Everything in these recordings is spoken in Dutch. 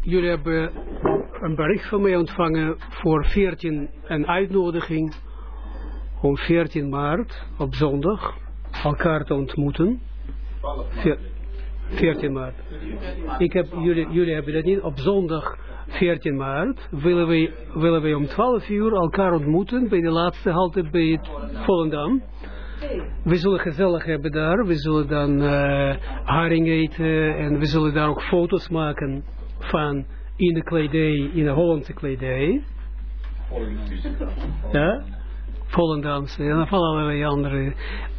jullie hebben een bericht van mij ontvangen voor 14, een uitnodiging om 14 maart op zondag elkaar te ontmoeten. Veer- 14 maart. Ik heb, jullie, jullie hebben dat niet. Op zondag 14 maart willen wij, willen wij om 12 uur elkaar ontmoeten bij de laatste halte bij het Volendam. We zullen gezellig hebben daar. We zullen dan eh, haring eten en we zullen daar ook foto's maken van in de kledij, in de Hollandse kledij. Ja, Volendamse en van allerlei andere.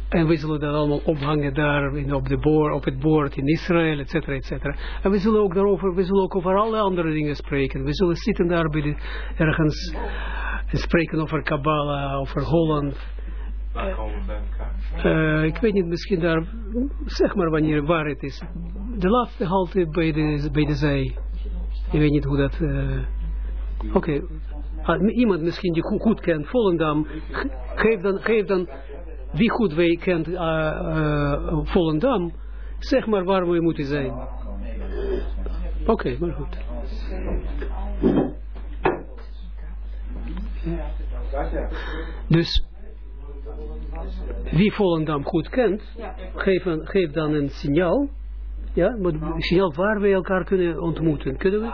En we zullen dat allemaal ophangen daar in, op, de boor, op het bord in Israël, et cetera, et cetera. En we zullen ook daarover, we zullen ook over alle andere dingen spreken. We zullen zitten daar bij de, ergens en spreken over Kabbalah, over Holland. Waar komen we bij elkaar? Eh, ik weet niet, misschien daar, zeg maar wanneer, waar het is. De laatste halte bij de, bij de zee. Ik weet niet hoe dat... eh, Oké, Ah, iemand misschien die goed, goed kent, Volendam, ge- geef dan, geef dan, wie goed wij kent eh, Volendam, zeg maar waar we moeten zijn. Oké, maar goed. Dus wie Volendam goed kent, geef, een, geef dan een signaal. Ja, maar een signaal waar we elkaar kunnen ontmoeten. Kunnen we?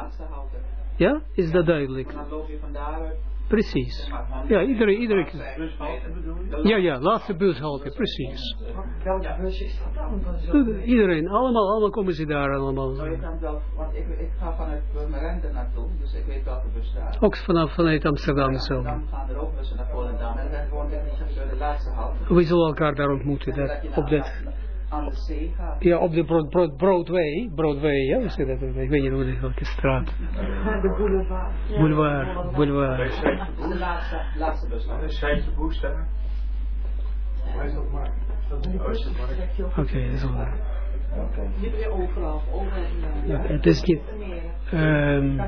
Ja, is dat duidelijk? Dan loop je van daaruit. Precies. Ja, bedoel je? Ja, ja, laatste bushalte, precies. Welke bus is dat dan? Dan zo- Iedereen, allemaal, allemaal komen ze daar allemaal. Want ik, ga vanuit Purmerend naartoe, dus ik weet welke bus daar. Ook vanaf, vanuit Amsterdam zo. Dan gaan er ook bussen naar Volendam en dan gewoon de laatste halte. We zullen elkaar daar ontmoeten, Dat op dat, aan de zee gaat. ja, op de Broad, Broad, Broadway, Broadway, ja, hoe zit dat? Ik weet niet hoe die- welke straat. De boulevard. Boulevard, boulevard. De laatste, laatste bus. Wat is Scheintje Boes daar? Oh, is dat maar? Oké, dat is wel weer overal. De- Ja, het is niet, ehm,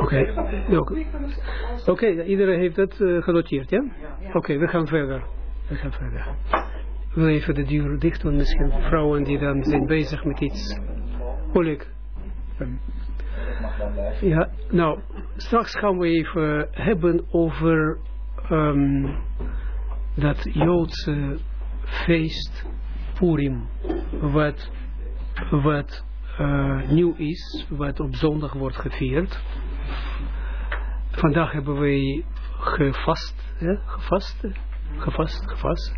Oké, Ja, oké. Oké, iedereen heeft het eh, genoteerd, ja? Oké, we gaan verder. We gaan verder. Ik wil even de deur dicht doen, misschien vrouwen die dan zijn bezig met iets. Oleg. Ja, nou, straks gaan we even hebben over ehm, dat Joodse feest Purim, wat, wat eh, nieuw is, wat op zondag wordt gevierd. Vandaag hebben wij gevast, ja, gevast, gevast, gevast.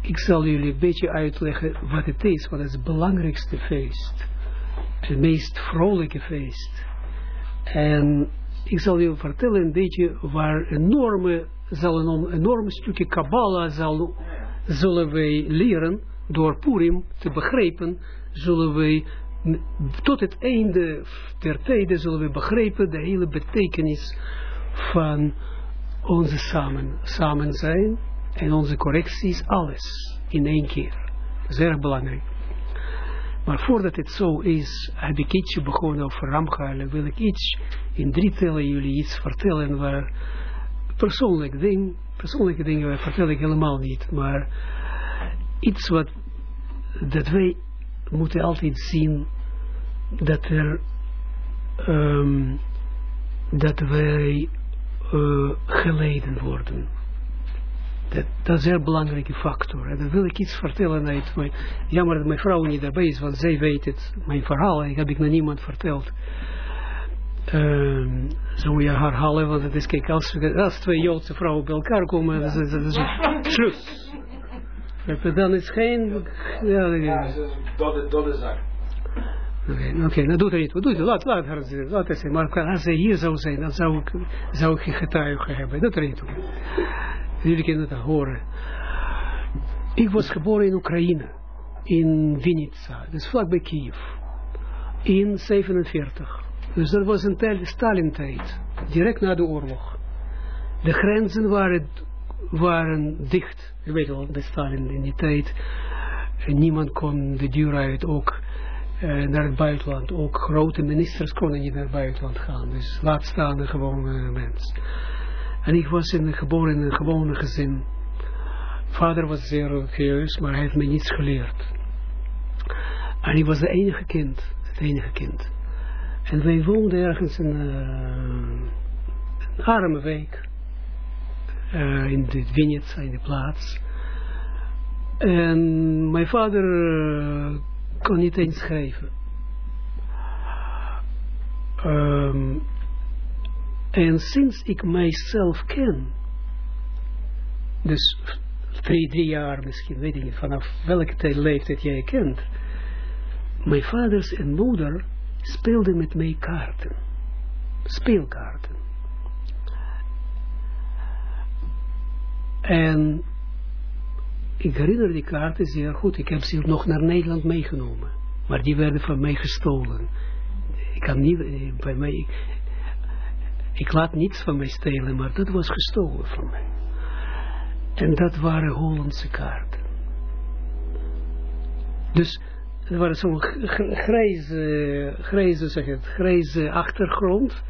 Ik zal jullie een beetje uitleggen wat het is, wat is het belangrijkste feest. Het meest vrolijke feest. En ik zal je vertellen een beetje waar enorme, zal een enorm stukje Kabbalah zal, zullen wij leren door Purim te begrijpen, zullen wij tot het einde der tijden zullen we begrijpen de hele betekenis van onze samen, samen zijn en onze correcties, alles in één keer. Erg belangrijk. Maar voordat het zo is, heb ik ietsje begonnen over Ramchal. Wil ik iets in drie tellen jullie iets vertellen waar persoonlijk ding, persoonlijke dingen vertel ik helemaal niet, maar iets wat dat wij moeten altijd zien dat er ehm, dat wij eh, geleden worden. Dat, dat is een belangrijke factor. En dan wil ik iets vertellen uit mijn... Jammer dat mijn vrouw niet daarbij is, want zij weet het. Mijn verhaal heb ik naar niemand verteld. Ehm zo je herhalen, want het is, kijk, als, als twee Joodse vrouwen bij elkaar komen, dat is, dat is Schluss. Dan is geen... Ja. Dat is dat zak. Oké, oké, dat doet er niet. toe. Doe het, laat, laat haar zien, laat het zien. Maar als zij hier zou zijn, dan zou ik, zou ik geen getuige hebben. Dat er niet toe. Jullie kunnen het horen. Ik was geboren in Oekraïne, in Vinitsa, dus vlakbij Kiev, in 47. Dus dat was een tijd, Stalin-tijd, direct na de oorlog. De grenzen waren, waren dicht. Je weet wel, de Stalin in die tijd. En niemand kon de deur uit, ook eh, naar het buitenland. Ook grote ministers konden niet naar het buitenland gaan. Dus laat staan een gewone mens. En ik was in, geboren in een gewone gezin. Vader was zeer religieus, maar hij heeft me niets geleerd. En ik was de enige kind, het enige kind. En wij woonden ergens in eh, een arme wijk. eh, in de Vineyards, in de plaats. En mijn vader eh, kon niet eens schrijven. Ehm, en sinds ik mijzelf ken, dus twee, drie jaar misschien, weet ik niet, vanaf welke tijd, leeftijd jij kent, mijn vaders en moeder speelden met mij kaarten. Speelkaarten. En ik herinner die kaarten zeer goed. Ik heb ze nog naar Nederland meegenomen. Maar die werden van mij gestolen. Ik kan niet, eh, bij mij, ik, ik laat niets van mij stelen, maar dat was gestolen van mij. En dat waren Hollandse kaarten. Dus het waren zo'n grijze, grijze, zeg het, grijze achtergrond.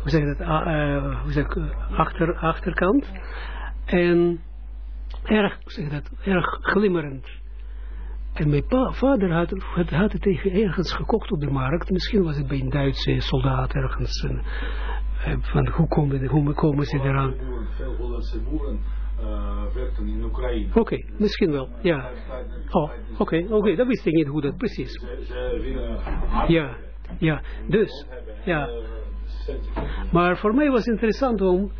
Hoe zeg je dat? Eh, hoe zeg ik, eh, achter, achterkant. En erg, zeg dat, erg glimmerend. En mijn vader had, had, had het ergens gekocht op de markt. Misschien was het bij een Duitse soldaat ergens. En, eh, hoe komen, hoe komen ze eraan? Veel Hollandse boeren eh, in Oekraïne. Oké, misschien wel, ja. Oh, oké, oké, dat wist ik niet hoe dat precies. Ze, Ja, ja, dus, ja. Eh. Maar voor mij was het interessant om,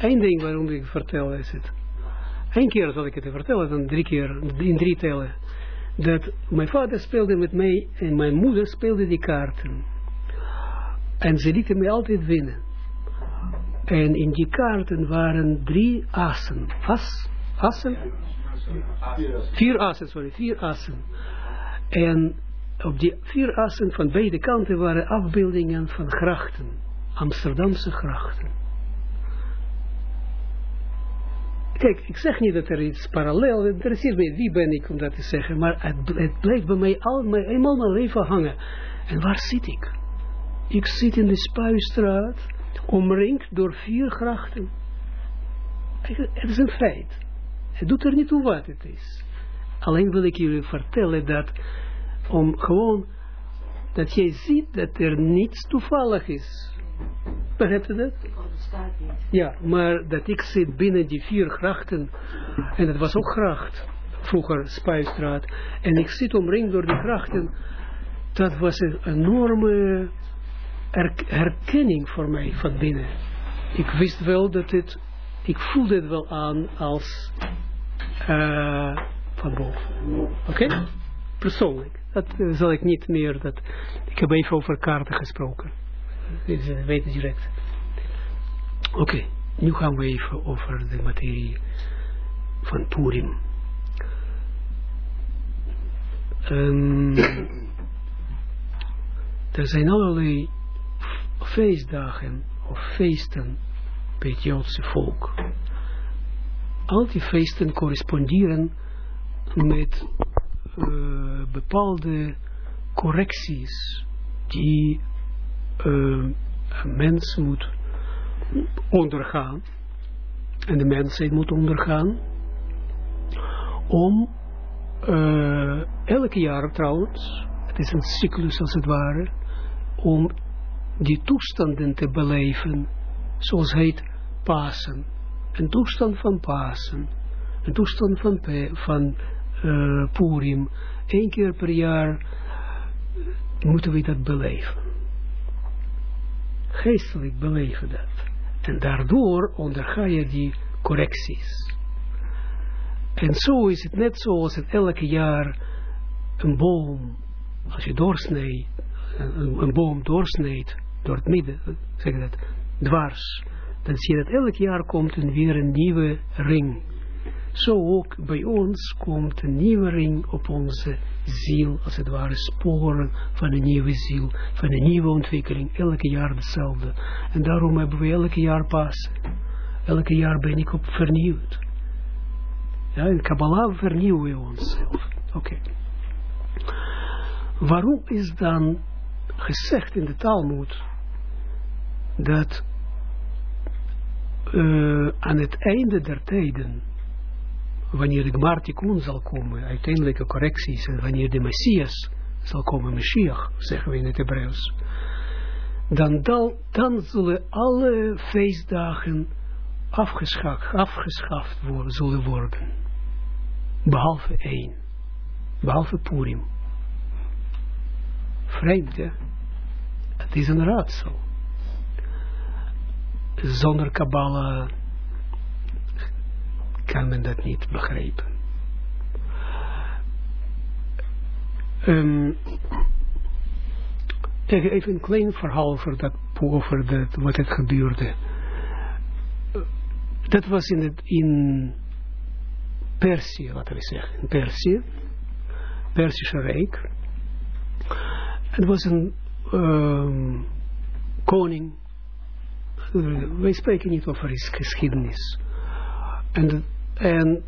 één ding waarom ik vertel is het. Eén keer zal ik het vertellen, dan drie keer, in drie tellen. Dat mijn vader speelde met mij en mijn moeder speelde die kaarten. En ze lieten mij altijd winnen. En in die kaarten waren drie assen. As, assen? Vier assen, sorry, vier assen. En op die vier assen van beide kanten waren afbeeldingen van grachten. Amsterdamse grachten. Kijk, ik zeg niet dat er iets parallel, interesseert me, wie ben ik om dat te zeggen, maar het, het blijft bij mij al, mijn, eenmaal mijn leven hangen. En waar zit ik? Ik zit in de Spuistraat, omringd door vier grachten. Het is een feit. Het doet er niet toe wat het is. Alleen wil ik jullie vertellen dat, om gewoon, dat jij ziet dat er niets toevallig is. Begrijpt u dat? Ja, maar dat ik zit binnen die vier grachten, en dat was ook gracht, vroeger Spuistraat, en ik zit omringd door die grachten, dat was een enorme herkenning voor mij van binnen. Ik wist wel dat het, ik voelde het wel aan als eh, van boven. Oké? Persoonlijk. Dat eh, zal ik niet meer, dat, ik heb even over kaarten gesproken. Dus, eh, weet het direct. Oké, nu gaan we even over de materie van Purim. Ehm, er zijn allerlei feestdagen of feesten bij het Joodse volk. Al die feesten corresponderen met eh, bepaalde correcties die eh, een mens moet ondergaan. En de mensheid moet ondergaan. Om eh, elke jaar trouwens, het is een cyclus als het ware, om die toestanden te beleven, zoals heet Pasen. Een toestand van Pasen. Een toestand van, van eh, Purim. Eén keer per jaar moeten we dat beleven. Geestelijk beleven dat. En daardoor onderga je die correcties. En zo is het net zoals het elke jaar een boom, als je doorsneedt, een, een boom doorsneedt, door het midden, zeg dat, dwars, dan zie je dat elk jaar komt er weer een nieuwe ring. Zo ook bij ons komt een nieuwe ring op onze ziel, als het ware sporen van een nieuwe ziel, van een nieuwe ontwikkeling, elke jaar hetzelfde. En daarom hebben we elke jaar pas. Elke jaar ben ik op vernieuwd. Ja, in Kabbalah vernieuwen we onszelf. Oké. Waarom is dan gezegd in de Talmud dat uh, aan het einde der tijden wanneer de Gmartikun zal komen, uiteindelijke correcties, en wanneer de Messias zal komen, Mashiach, zeggen we in het Hebreeuws, dan, dan, zullen alle feestdagen afgeschaft worden, zullen worden. Behalve één. Behalve Purim. Vreemd, hè? Het is een raadsel. Zonder Kabbalah kan men dat niet begrijpen. Um, even een klein verhaal over, dat, over dat, wat het gebeurde. Dat was in, het, in Perzië, laten we zeggen. In. Persische Rijk. Het was een um, koning. Wij spreken niet over geschiedenis. En, en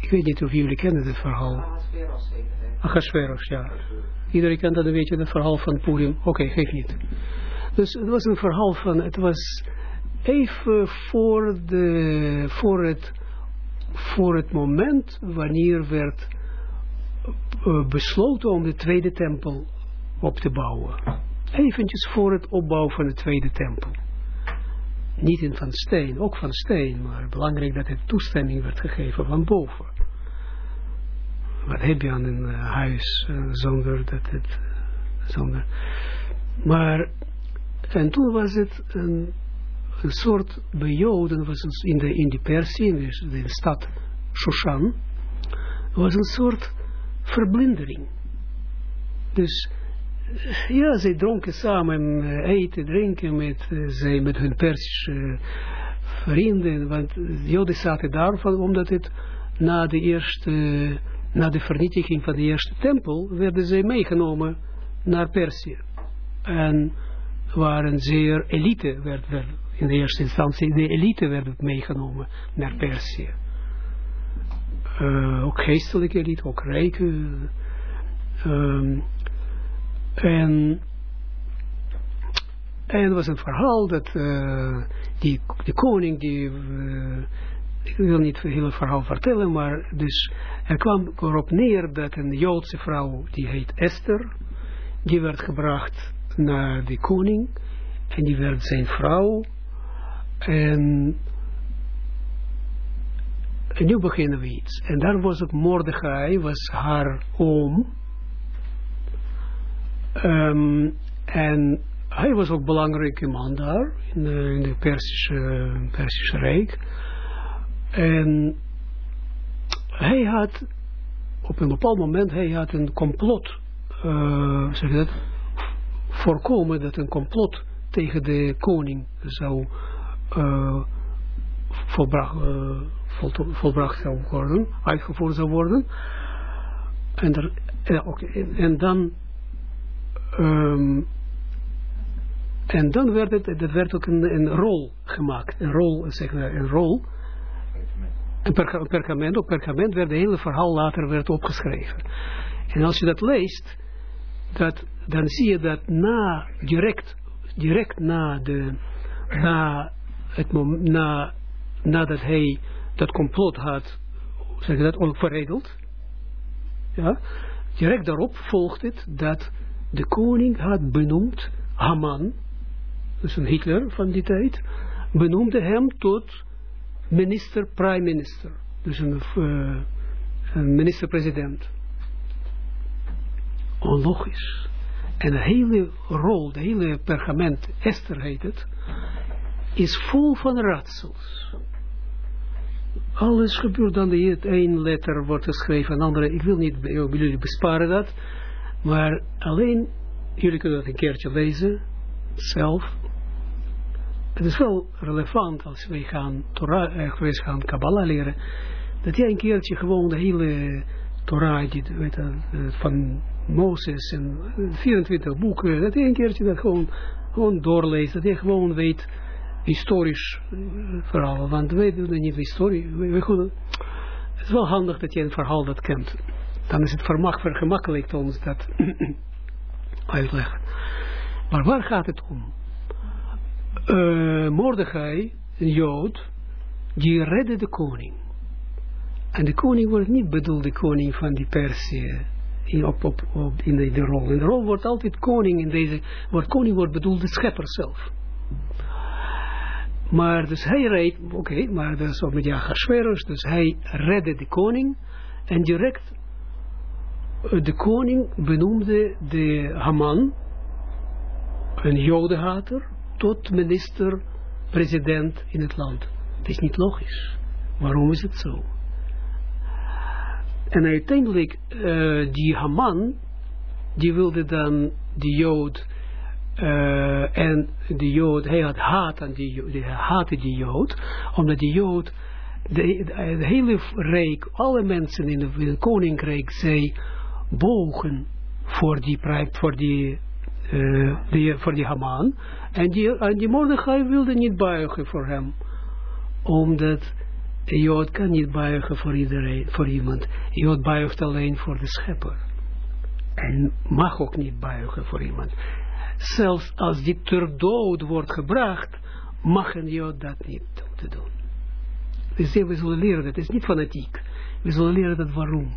ik weet niet of jullie kennen het verhaal. Achashverosh, ja. Iedereen kent dat, een beetje het verhaal van Purim. Oké, okay, geef niet. Dus het was een verhaal van, het was even voor, de, voor, het, voor het moment wanneer werd besloten om de tweede tempel op te bouwen. Eventjes voor het opbouwen van de tweede tempel. Niet in van steen, ook van steen, maar belangrijk dat het toestemming werd gegeven van boven. Wat heb je aan een uh, huis uh, zonder dat het, zonder. Maar, en toen was het een, een soort, bij Joden was in de, in de Persie, in de, de stad Shoshan, was een soort verblindering. Dus ja, zij dronken samen eten, drinken met, uh, zij, met hun Persische vrienden, want de Joden zaten daar van, omdat het na de eerste, na de vernietiging van de eerste tempel, werden zij meegenomen naar Perzië. En waren zeer elite, werd, in de eerste instantie, de elite werd meegenomen naar Perzië. Uh, ook geestelijke ook rijke. Um, en, en er was een verhaal dat uh, die, de koning, die, uh, ik wil niet het hele verhaal vertellen, maar dus er kwam erop neer dat een Joodse vrouw, die heet Esther, die werd gebracht naar de koning en die werd zijn vrouw en en nu beginnen we iets. En daar was ook Mordechai, was haar oom. Um, en hij was ook een belangrijke man daar, in de, in de Persische, Persische Rijk. En hij had, op een bepaald moment, hij had een complot, uh, zeg dat, voorkomen dat een complot tegen de koning zou uh, volbracht zou worden, uitgevoerd zou worden. En, en, dan um, en dan werd het, dat werd ook een, een rol gemaakt, een rol, zeg maar, een rol, een perka perkament, op perkament werd het hele verhaal later werd opgeschreven. En als je dat leest, dat, dan zie je dat na, direct, direct na de, na het na, nadat hij dat complot had, zeg dat, verregeld, ja, direct daarop volgt het dat de koning had benoemd Haman, dus een Hitler van die tijd, benoemde hem tot minister, prime minister, dus een, uh, een minister-president. Onlogisch. En de hele rol, de hele pergament, Esther heet het, is vol van raadsels. Alles gebeurt dan, de één letter wordt geschreven, een andere, ik wil niet, jullie besparen dat, maar alleen, jullie kunnen dat een keertje lezen, zelf. Het is wel relevant als wij gaan Torah, eh, gaan Kabbalah leren, dat jij een keertje gewoon de hele Torah, die, weet je, van Mozes en 24 boeken, dat je een keertje dat gewoon, gewoon doorleest, dat je gewoon weet, historisch verhaal, want wij doen niet historie, we, kunnen, het is wel handig dat je een verhaal dat kent dan is het vergemakkelijkt ons dat uitleggen. Maar waar gaat het om? Uh, Mordechai, een Jood, die redde de koning. En de koning wordt niet bedoeld de koning van die Perzië in, in, de, de rol. In de rol wordt altijd koning in deze, wordt koning wordt bedoeld de schepper zelf. Maar dus hij reed, oké, maar dat is ook met Jachashverosh, dus hij redde de koning en direct eh, de koning benoemde de Haman, een jodenhater, tot minister, president in het land. Het is niet logisch. Waarom is het zo? En uiteindelijk, uh, die Haman, die wilde dan die Jood, uh, en die Jood, hij had haat aan die Jood, hij haatte die Jood, omdat die Jood, de, de, de hele rijk, alle mensen in, de, het koninkrijk, zij bogen voor die, voor die, uh, voor die Haman, en die, en die Mordechai wilde niet buigen voor hem, omdat een Jood kan niet buigen voor iedereen, voor iemand. Jood buigt alleen voor de schepper. En mag ook niet buigen voor iemand. Zelfs als die ter dood wordt gebracht, mag Jood dat niet doen. Dus we zullen leren dat. Is niet fanatiek. We zullen leren dat waarom.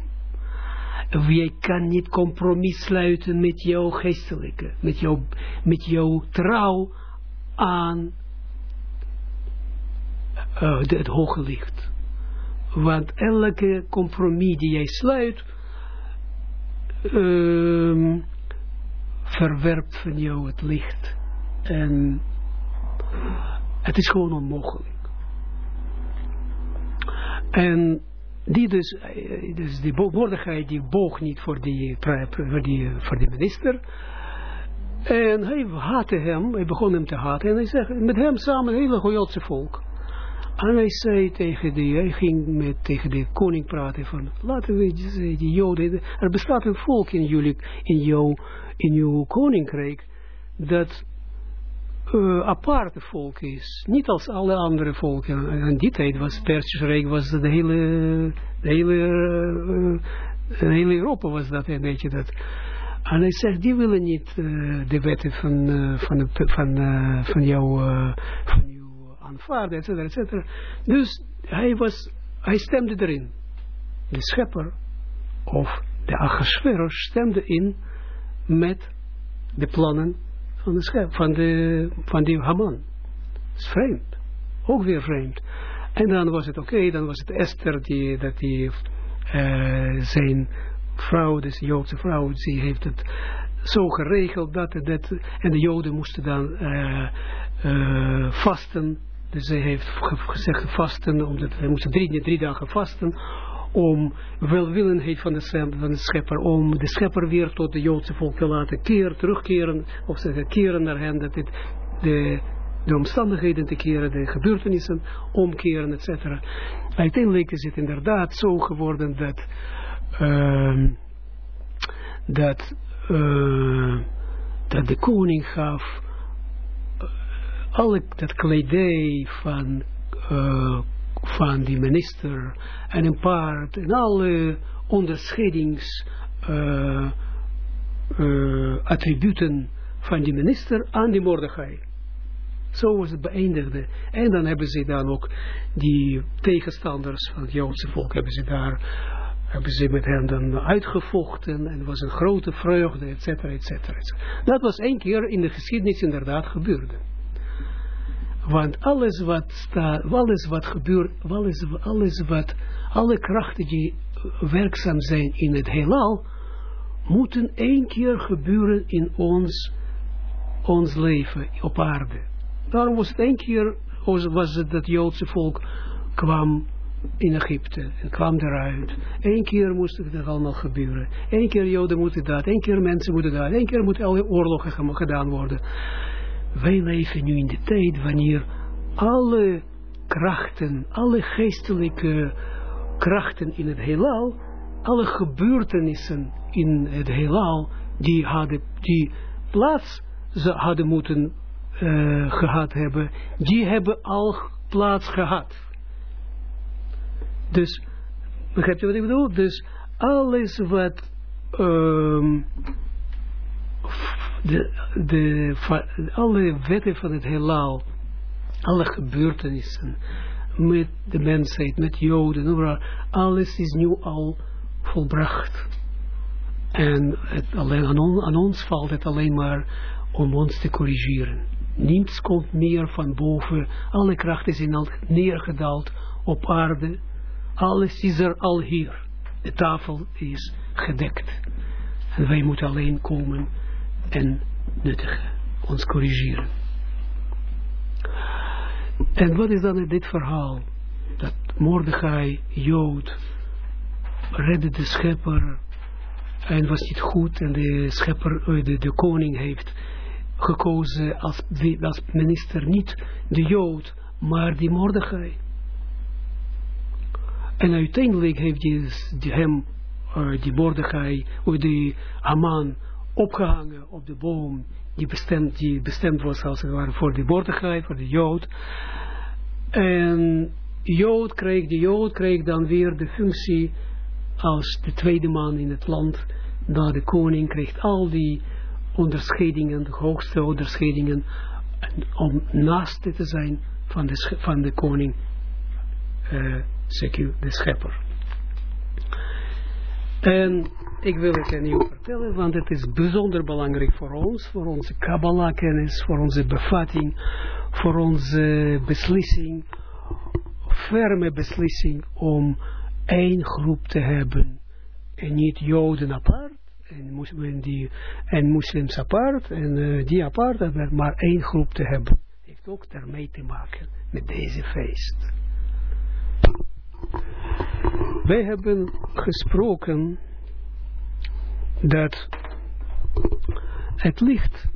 Jij kan niet compromis sluiten met jouw geestelijke, met jouw, met jouw trouw aan de, het hoge licht. Want elke compromis die jij sluit, um, verwerpt van jou het licht. En het is gewoon onmogelijk. En die dus, eh, dus die woordigheid die boog niet voor die, voor die, voor die minister. En hij haatte hem, hij begon hem te haten. En hij zegt, met hem samen een hele Joodse volk. En hij zei tegen die, hij ging met, tegen de koning praten van, laten we die, joden, er bestaat een volk in jullie, in jouw, in jouw koninkrijk, dat uh, aparte volk is. Niet als alle andere volken. En die tijd was Persische Rijk, was de hele, de hele, de hele Europa was dat een beetje dat. En hij zegt, die willen niet uh, de wetten van, van, van, van jou, van jou aanvaarden, et cetera, et. Dus hij was, hij stemde erin. De schepper of de Achashverosh stemde in met de plannen van de schep, van, de, van die Haman. Dat is vreemd. Ook weer vreemd. En dan was het oké, dan was het Esther die, dat die uh, zijn vrouw, dus Joodse vrouw, die heeft het zo geregeld dat, dat en de Joden moesten dan uh, vasten dus zij heeft gezegd vasten, omdat wij moesten drie, drie dagen vasten, om welwillendheid van de, van de schepper, om de schepper weer tot de Joodse volk te laten keren, terugkeren, of zeggen keren naar hen, dat het de, de omstandigheden te keren, de gebeurtenissen omkeren, etc. Uiteindelijk is het inderdaad zo geworden dat, uh, dat, uh, dat de koning gaf alle dat kledij van, uh, van die minister en een paard en alle onderscheidings uh, uh, attributen van die minister aan die Mordechai. Zo was het beëindigde. En dan hebben ze dan ook die tegenstanders van het Joodse volk, hebben ze daar, hebben ze met hen dan uitgevochten. En was een grote vreugde, et cetera, et cetera. Dat was één keer in de geschiedenis inderdaad gebeurde. Want alles wat staat, alles wat gebeurt, alles, alles wat, alle krachten die werkzaam zijn in het heelal, moeten één keer gebeuren in ons, ons leven op aarde. Daarom was één keer, was het dat Joodse volk kwam in Egypte en kwam eruit. Eén keer moest het allemaal gebeuren. Eén keer Joden moeten dat, één keer mensen moeten dat, één keer moeten alle oorlogen gedaan worden wij leven nu in de tijd wanneer alle krachten, alle geestelijke krachten in het heelal, alle gebeurtenissen in het heelal, die hadden, die plaats ze hadden moeten uh, gehad hebben, die hebben al plaats gehad. Dus, begrijpt u wat ik bedoel? Dus alles wat um, de, de, alle wetten van het heelal, alle gebeurtenissen, met de mensheid, met Joden, alles is nu al volbracht. En het alleen, aan, on, aan ons valt het alleen maar om ons te corrigeren. Niets komt meer van boven. Alle krachten zijn al neergedaald op aarde. Alles is er al hier. De tafel is gedekt. En wij moeten alleen komen en nuttigen. Ons corrigeren. En wat is dan in dit verhaal? Dat Mordechai, Jood, redde de schepper en was niet goed en de schepper, de, de koning heeft gekozen als, als minister niet de Jood, maar die Mordechai. En uiteindelijk heeft die hem, uh, die Mordechai, of die Haman, opgehangen op de boom, die bestemd, die bestemd was als het ware voor de Mordechai, voor de Jood. En Jood kreeg, de Jood kreeg dan weer de functie als de tweede man in het land, dat de koning kreeg al die onderscheidingen, de hoogste onderscheidingen, om naast te zijn van de, van de koning, uh, de schepper. En ik wil het aan u vertellen, want het is bijzonder belangrijk voor ons, voor onze Kabbalah-kennis, voor onze bevatting, voor onze beslissing, ferme beslissing om één groep te hebben en niet Joden apart en, en moslims apart en uh, die apart, maar één groep te hebben. Heeft ook daarmee te maken met deze feest. Wij hebben gesproken dat het licht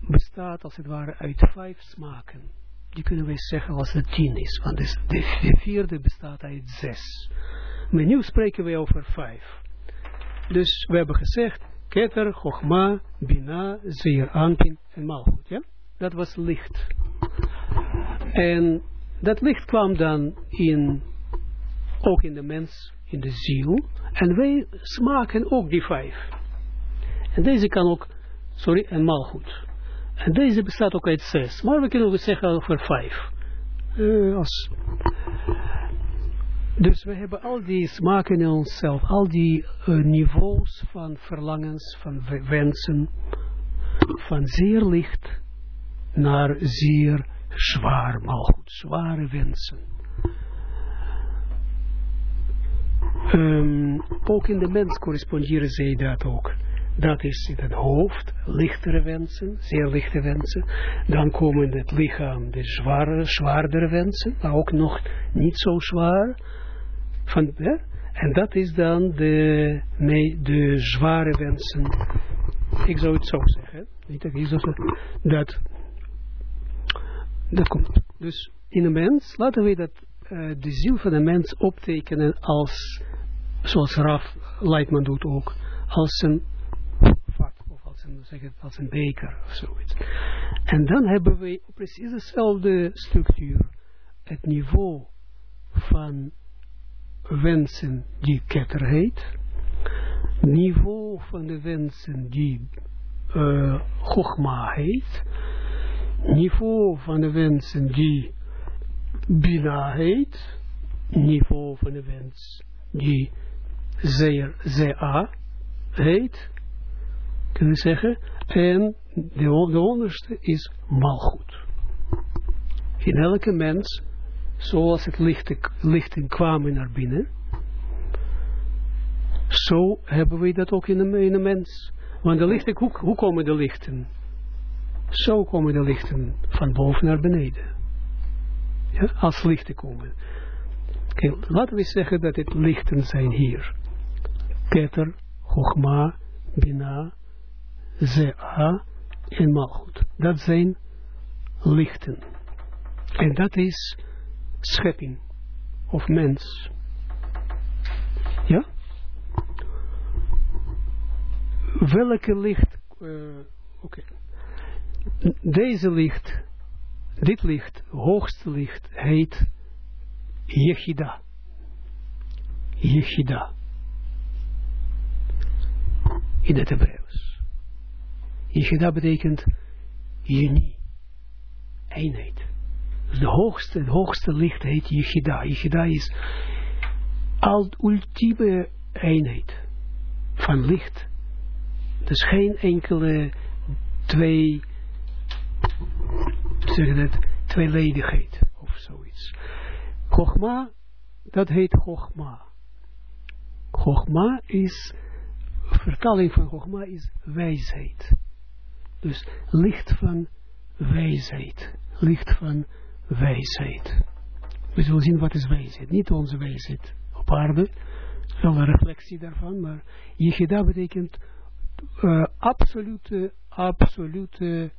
bestaat als het ware uit vijf smaken. Die kunnen wij zeggen als het tien is, want de vierde bestaat uit zes. Maar nu spreken we over vijf. Dus we hebben gezegd, Keter, Chogma, Bina, Zeer, Anpin en Malchut. Ja? Dat was licht. En dat licht kwam dan in, ook in de mens, in de ziel. En wij smaken ook die vijf. En deze kan ook, sorry, en Malchut. En deze bestaat ook uit zes. Maar we kunnen ook zeggen over vijf. Uh, als dus we hebben al die smaken in onszelf, al die uh, niveaus van verlangens, van wensen, van zeer licht naar zeer zwaar, maar goed, zware wensen. Um, ook in de mens corresponderen zij dat ook. Dat is in het hoofd, lichtere wensen, zeer lichte wensen. Dan komen in het lichaam de zware, zwaardere wensen, maar ook nog niet zo zwaar. Van? En dat is dan de, nee, de zware wensen. Ik zou het zo zeggen. Niet dat ik zo. Dat, dat komt. Dus in een mens, laten we dat uh, de ziel van de mens optekenen als, zoals Raf Leitman doet ook, als een een, zeg het, als een beker of zoiets. En dan hebben we precies dezelfde structuur. Het niveau van wensen die ketter heet, niveau van de wensen die uh, Chogma heet, niveau van de wensen die Bina heet, niveau van de wens die Zeer Zea heet, kunnen we zeggen, en de, de onderste is Malgoed. In elke mens zoals het lichten, lichten kwamen naar binnen, zo hebben we dat ook in een mens. Want de lichten, hoe, komen de lichten? Zo komen de lichten van boven naar beneden. Ja, als lichten komen. Laten we zeggen dat het lichten zijn hier. Keter, Chogma, Bina, Zea en Malchut. Dat zijn lichten. En dat is schepping of mens. Ja? Welke licht, uh, oké, deze licht, dit licht, hoogste licht, heet Yechida. Yechida. In het Hebreeuws. Yechida betekent unie, eenheid Dus de hoogste, het hoogste licht heet Yichida. Yichida is al ultieme eenheid van licht. Dus geen enkele twee, zeg dat, tweeledigheid of zoiets. Chogma, dat heet Chogma. Chogma is, vertaling van Chogma is wijsheid. Dus licht van wijsheid. Licht van wijsheid. We zullen zien wat is wijsheid. Niet onze wijsheid op aarde. Wel een reflectie daarvan. Maar Yechida betekent uh, absolute, absolute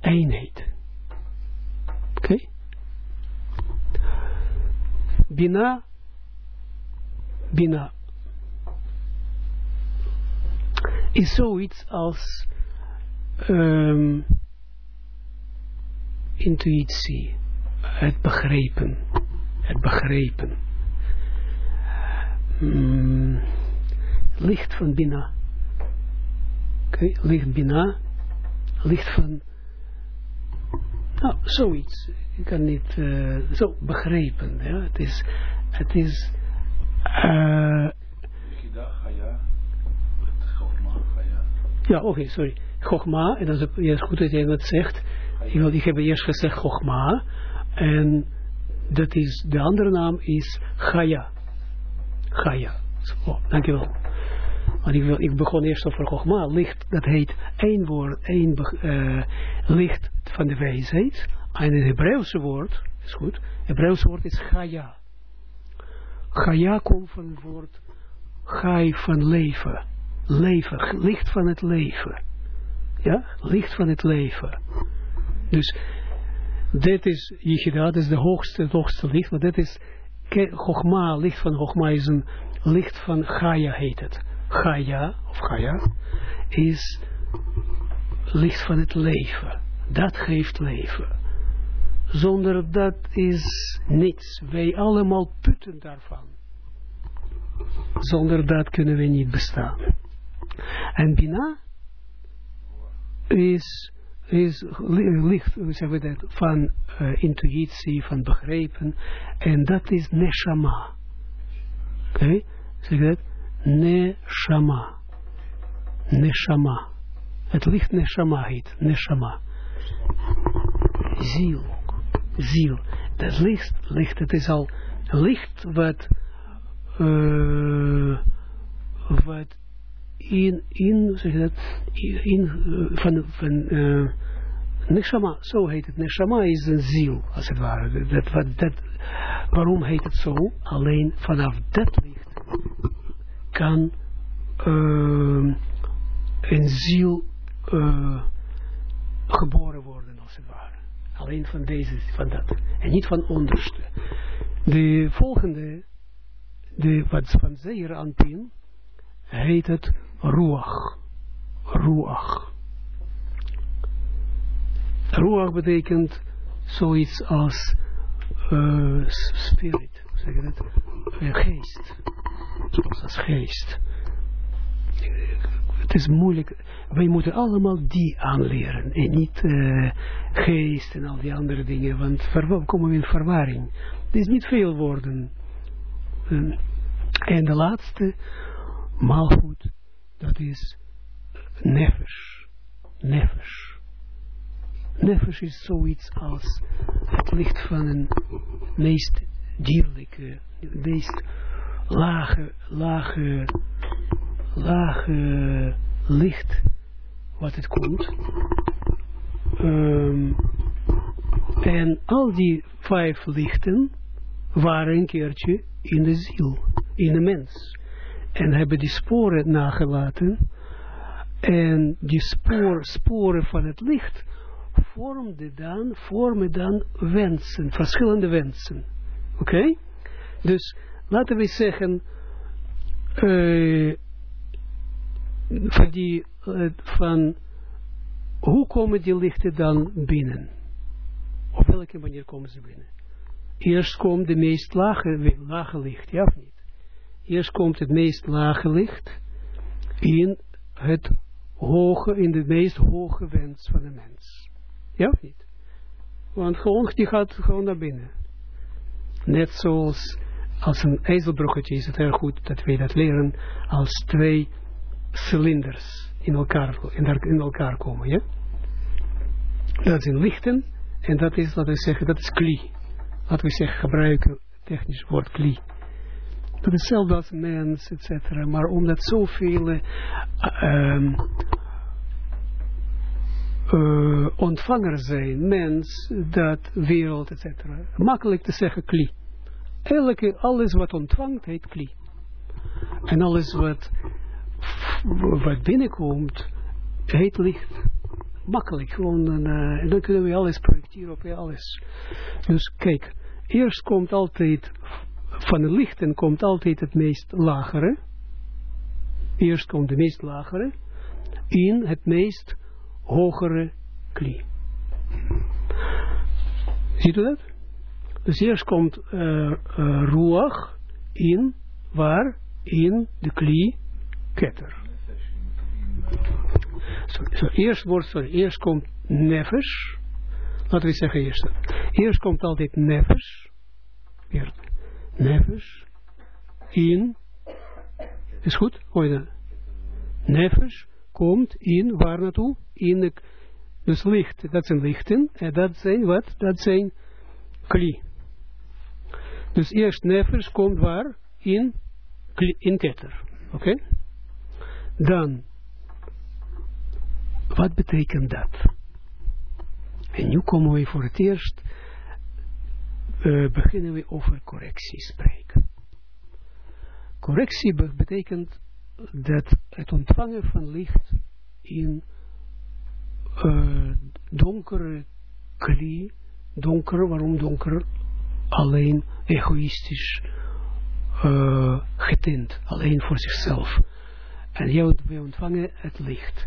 eenheid. Oké? Bina. Bina. Is zoiets als um, intuïtie, het begrepen, het begrepen. Mm, licht van. Oké, okay, licht Bina, licht van, nou, zoiets. Ik kan niet, uh, zo begrepen, ja, het is, het is, uh, ja, oké, okay, sorry. Chogma, en dat is, goed dat jij dat zegt. Ik, wil, ik heb eerst gezegd Chogma, en dat is, de andere naam is Chaya. Chaya. Oh, dankjewel. Want ik, wil, ik begon eerst over Chogma, licht, dat heet één woord, één uh, licht van de wijsheid. En het Hebreeuwse woord, is goed, het Hebreeuwse woord is Chaya. Chaya komt van het woord Chai van leven. Leven, licht van het leven. Ja, licht van het leven. Dus, dit is Yichida, dat is de hoogste, het hoogste licht, maar dit is Chogma, licht van Chogma is een licht van Gaia heet het. Gaia, of Gaia, is licht van het leven. Dat geeft leven. Zonder dat is niets. Wij allemaal putten daarvan. Zonder dat kunnen we niet bestaan. En Bina is, is licht, zeggen we dat, van uh, intuïtie, van begrepen. En dat is neshama. Oké, okay? zeg dat? Neshama. Neshama. Het licht neshama heet, neshama. Ziel. Ziel. Dat licht, licht, het is al licht wat, uh, wat in, in, zeg dat, in, uh, van, van uh, neshama, zo heet het. Neshama is een ziel, als het ware. Dat, dat, waarom heet het zo? Alleen vanaf dat licht kan uh, een ziel uh, geboren worden, als het ware. Alleen van deze, van dat. En niet van onderste. De volgende, de, wat van Zeer Anpin, heet het Ruach. Ruach. Ruach betekent zoiets als uh, spirit, zeg je dat? Uh, geest. Zoals als geest. Het is moeilijk. Wij moeten allemaal die aanleren. En niet uh, geest en al die andere dingen. Want we komen we in verwarring. Er is niet veel woorden. en de laatste, maalgoed dat is nefesh. Nefesh. Nefesh is zoiets als het licht van een meest dierlijke, meest lage, lage, lage licht wat het komt. Um, en al die vijf lichten waren een keertje in de ziel, in de mens en hebben die sporen nagelaten. En die spoor, sporen van het licht vormden dan, vormen dan wensen, verschillende wensen. Oké? Dus laten we zeggen, uh, van, die, uh, van hoe komen die lichten dan binnen? Op welke manier komen ze binnen? Eerst komt de meest lage, lage licht, ja of niet? Eerst komt het meest lage licht in het hoge, in de meest hoge wens van de mens. Ja of niet? Want gewoon, die gaat gewoon naar binnen. Net zoals als een ijzelbroggetje is het heel goed dat wij dat leren als twee cilinders in elkaar, in elkaar komen. Ja? Dat zijn lichten en dat is, laten we zeggen, dat is kli. Laten we zeggen, gebruiken technisch woord kli. Is hetzelfde als mens, et. Maar omdat zoveel eh, ehm, eh, ontvanger zijn, mens, dat, wereld, et cetera. Makkelijk te zeggen kli. Elke, alles wat ontvangt heet kli. En alles wat, wat binnenkomt heet licht. Makkelijk, gewoon, een, eh, en dan kunnen we alles projecteren op alles. Dus kijk, eerst komt altijd, van de lichten komt altijd het meest lagere. Eerst komt de meest lagere in het meest hogere kli. Ziet u dat? Dus eerst komt uh, ruach in, waar? In de kli ketter. So, eerst wordt, sorry, eerst komt nefesh. Laten we zeggen eerst. Eerst komt altijd nefesh. Eerst. Nefesh. In. Is goed? Hoor? Nefesh komt in, waar naartoe? In de, dus licht, dat zijn lichten. En dat zijn wat? Dat zijn kli. Dus eerst nefesh komt waar? In, in ketter. Oké? Dan, wat betekent dat? En nu komen we voor het eerst, uh, beginnen we over correctie spreken. Correctie be betekent dat het ontvangen van licht in uh, donkere klie, donker, waarom donker? Alleen egoïstisch uh, getint, alleen voor zichzelf. En jij ontvangen het licht.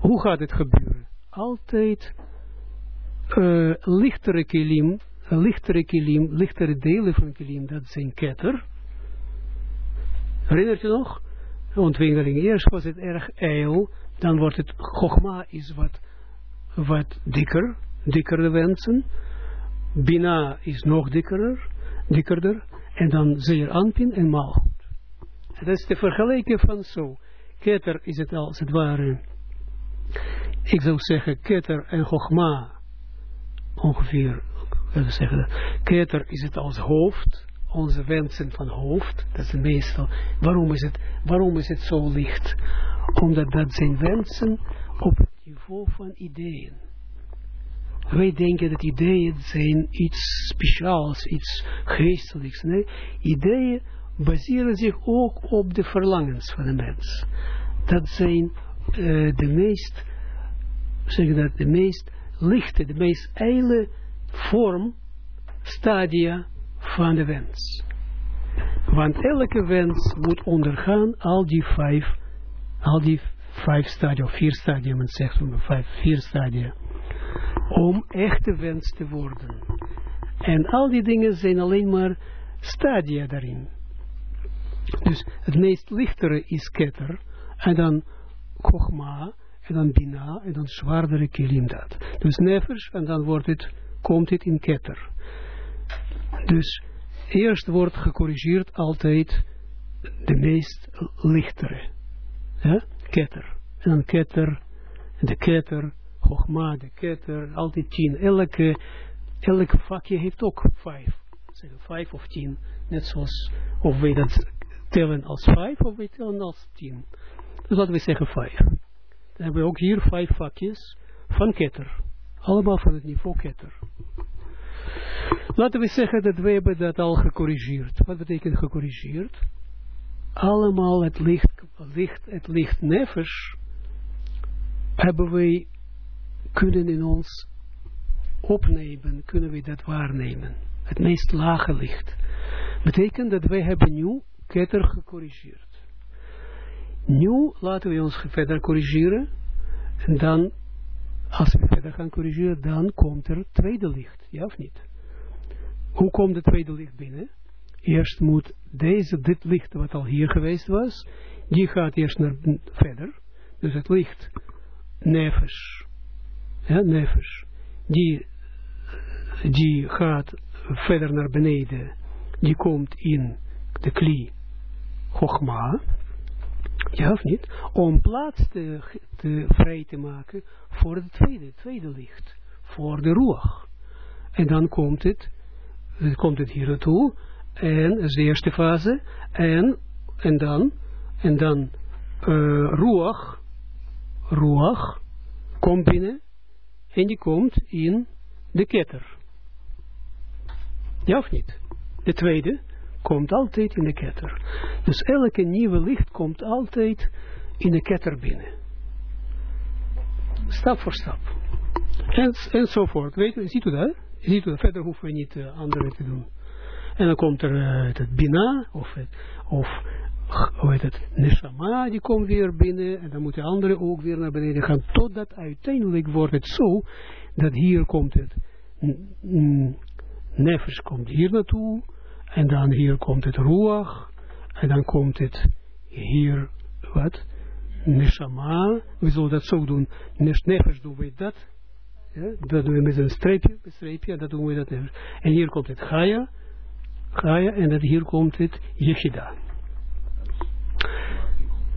Hoe gaat het gebeuren? Altijd uh, lichtere kilim, lichtere kilim, lichtere delen van kilim, dat zijn ketter. Herinnert je nog? Ontwikkeling. Eerst was het erg ijl, dan wordt het, Chogma is wat, wat dikker, dikkere wensen. Bina is nog dikkerder, dikkerder. En dan zeer anpin en malgoed. Dat is te vergelijken van zo. Keter is het als het ware, ik zou zeggen, Keter en Chogma, ongeveer, laten zeggen. Keter is het als hoofd, onze wensen van hoofd, dat is meestal, waarom is het, waarom is het zo licht? Omdat dat zijn wensen op het niveau van ideeën. Wij denken dat ideeën zijn iets speciaals, iets geestelijks. Nee, ideeën baseren zich ook op de verlangens van de mens. Dat zijn uh, de meest, zeg dat, de meest lichte, de meest ijle vorm, stadia van de wens. Want elke wens moet ondergaan al die vijf, al die vijf stadia, of vier stadia, men zegt vijf, vier stadia, om echte wens te worden. En al die dingen zijn alleen maar stadia daarin. Dus het meest lichtere is ketter, en dan Chogma, en dan Bina, en dan zwaardere Kilim dat. Dus nefesh, en dan wordt het, komt het in ketter. Dus eerst wordt gecorrigeerd altijd de meest lichtere. Ja? Ketter. En dan ketter, de ketter, Chogma, de ketter, altijd tien. Elke, elk vakje heeft ook vijf. Zeggen vijf of tien. Net zoals, of wij dat tellen als vijf, of wij tellen als tien. Dus laten we zeggen vijf. Dan hebben we ook hier vijf vakjes van ketter. Allemaal van het niveau ketter. Laten we zeggen dat we hebben dat al gecorrigeerd. Wat betekent gecorrigeerd? Allemaal het licht, licht het licht nefesh hebben wij kunnen in ons opnemen, kunnen we dat waarnemen. Het meest lage licht. Betekent dat wij hebben nu ketter gecorrigeerd. Nu laten we ons verder corrigeren. En dan, als we verder gaan corrigeren, dan komt er tweede licht. Ja of niet? Hoe komt het tweede licht binnen? Eerst moet deze, dit licht wat al hier geweest was, die gaat eerst naar verder. Dus het licht nefesh, ja, nefesh, die die gaat verder naar beneden, die komt in de kli Chogma, ja of niet, om plaats te, te vrij te maken voor het tweede, tweede licht, voor de ruach. En dan komt het, dan komt het hier naartoe, en dat is de eerste fase, en, en dan, en dan, uh, ruach, ruach, komt binnen, en die komt in de ketter. Ja of niet? De tweede komt altijd in de ketter. Dus elke nieuwe licht komt altijd in de ketter binnen. Stap voor stap. En, enzovoort. Weet je, ziet u dat? Ziet u dat? Verder hoeven we niet uh, andere te doen. En dan komt er uh, het Bina, of, het, of hoe heet het, Neshama, die komt weer binnen, en dan moeten anderen ook weer naar beneden gaan, totdat uiteindelijk wordt het zo, dat hier komt het, Nefesh komt hier naartoe, en dan hier komt het Ruach, en dan komt het hier, wat, Neshama, we zullen dat zo doen, Nefesh doen we dat, ja, dat doen we met een streepje, een streepje, dat doen we dat Nefesh. En hier komt het Chaya, Chaya, en dat hier komt het Yechida.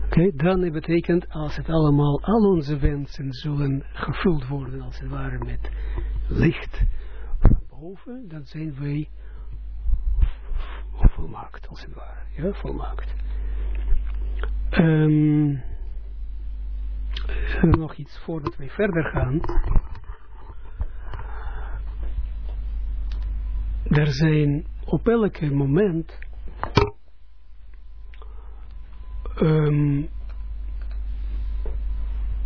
Oké, okay, dan betekent als het allemaal, al onze wensen zullen gevuld worden, als het ware, met licht van boven, dan zijn wij volmaakt, als het ware. Ja, volmaakt. Um, nog iets voordat wij verder gaan. Er zijn op elke moment um,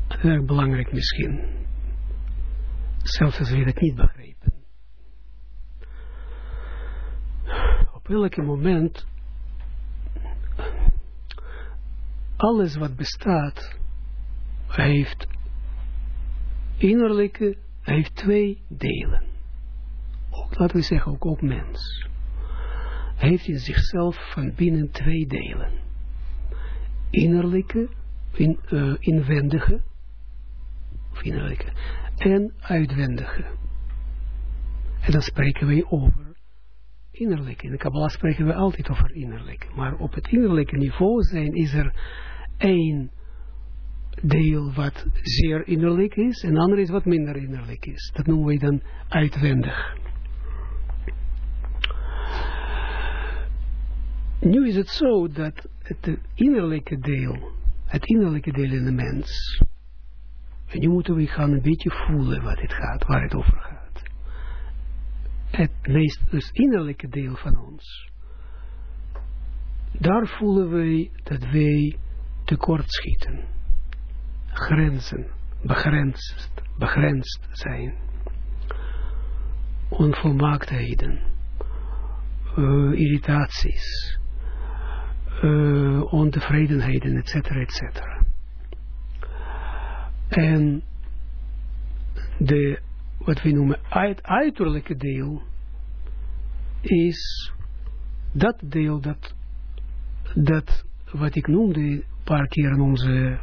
erg belangrijk misschien. Zelfs als we dat niet begrijpen. Op elk moment, alles wat bestaat, heeft innerlijke, heeft twee delen. Ook, laten we zeggen, ook, ook mens. Heeft in zichzelf van binnen twee delen. Innerlijke, in, uh, inwendige, of innerlijke, en uitwendige. En dan spreken wij over innerlijke. In de Kabbalah spreken we altijd over innerlijke. Maar op het innerlijke niveau zijn, is er één deel wat zeer innerlijk is, en ander is wat minder innerlijk is. Dat noemen wij dan uitwendig. Nu is het zo dat het innerlijke deel, het innerlijke deel in de mens, en nu moeten we gaan een beetje voelen wat het gaat, waar het over gaat. Het meest dus innerlijke deel van ons. Daar voelen wij dat wij tekortschieten. Grenzen, begrensd, begrensd zijn. Onvolmaaktheden. Uh, irritaties. Uh, ontevredenheden, etc. etc. En de, wat we noemen uit, uiterlijke deel, is dat deel dat, dat wat ik noemde een paar keer in onze,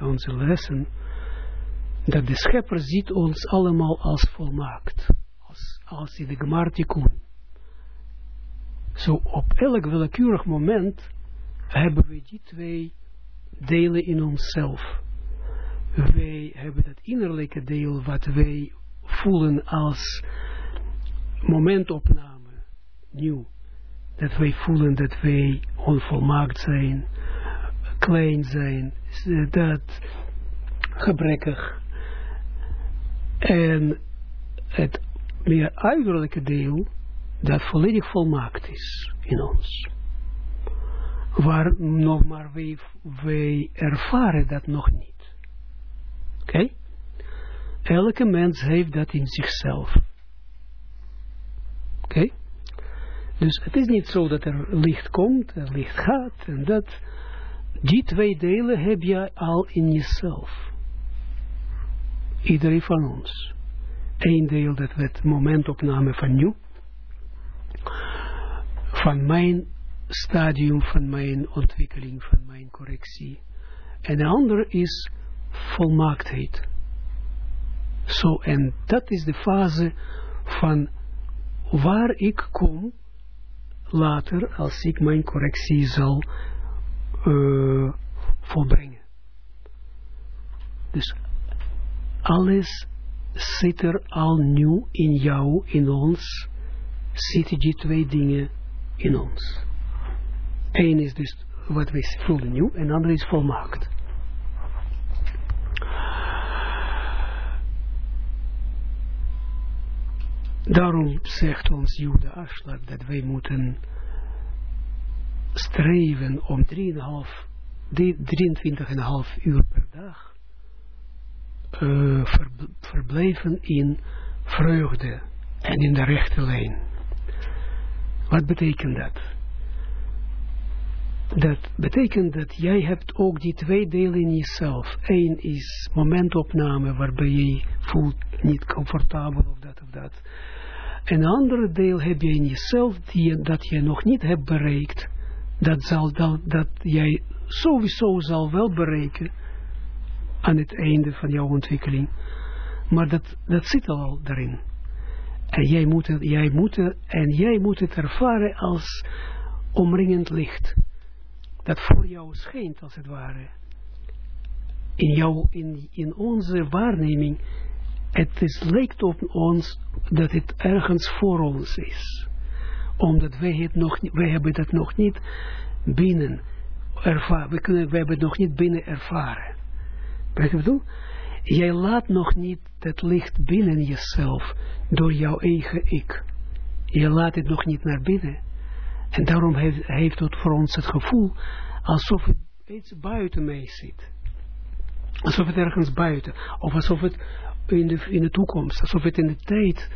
onze lessen, dat de schepper ziet ons allemaal als volmaakt, als, als in de Gmartikun. Zo op elk willekeurig moment hebben we die twee delen in onszelf wij hebben dat innerlijke deel wat wij voelen als momentopname, nieuw. Dat wij voelen dat wij onvolmaakt zijn, klein zijn, dat gebrekkig. En het meer uiterlijke deel, dat volledig volmaakt is in ons. Waar nog maar wij, wij ervaren dat nog niet. Oké? Elke mens heeft dat in zichzelf. Oké? Dus het is niet zo dat er licht komt, er licht gaat en dat. Die twee delen heb je al in jezelf. Iedereen van ons. Eén deel dat werd momentopname van nu. Van mijn stadium, van mijn ontwikkeling, van mijn correctie. En de andere is volmaaktheid. Zo, en dat is de fase van waar ik kom later als ik mijn correctie zal uh, volbrengen. Dus alles zit er al nu in jou, in ons, zitten die twee dingen in ons. Eén is dus wat we voelen nu, en de andere is volmaakt. Daarom zegt ons Jude Ashlag dat wij moeten streven om 23,5 uur per dag uh, ver, verblijven in vreugde en in de rechte lijn. Wat betekent dat? Dat betekent dat jij hebt ook die twee delen in jezelf. Eén is momentopname waarbij je voelt niet comfortabel of dat of dat. Een andere deel heb je in jezelf die, dat je nog niet hebt bereikt. Dat, zal, dat, dat jij sowieso zal wel bereiken aan het einde van jouw ontwikkeling. Maar dat, dat zit al daarin. En jij moet, het, jij moet, het, en jij moet het ervaren als omringend licht. Dat voor jou schijnt als het ware. In, jou, in, in onze waarneming het is, lijkt op ons dat het ergens voor ons is. Omdat wij, het nog, wij hebben dat nog niet binnen ervaren. We, kunnen, we hebben het nog niet binnen ervaren. Weet je bedoel? Jij laat nog niet het licht binnen jezelf door jouw eigen ik. Je laat het nog niet naar binnen. En daarom heeft, het voor ons het gevoel alsof het iets buiten mij zit. Alsof het ergens buiten, of alsof het in de, in de toekomst, alsof het in de tijd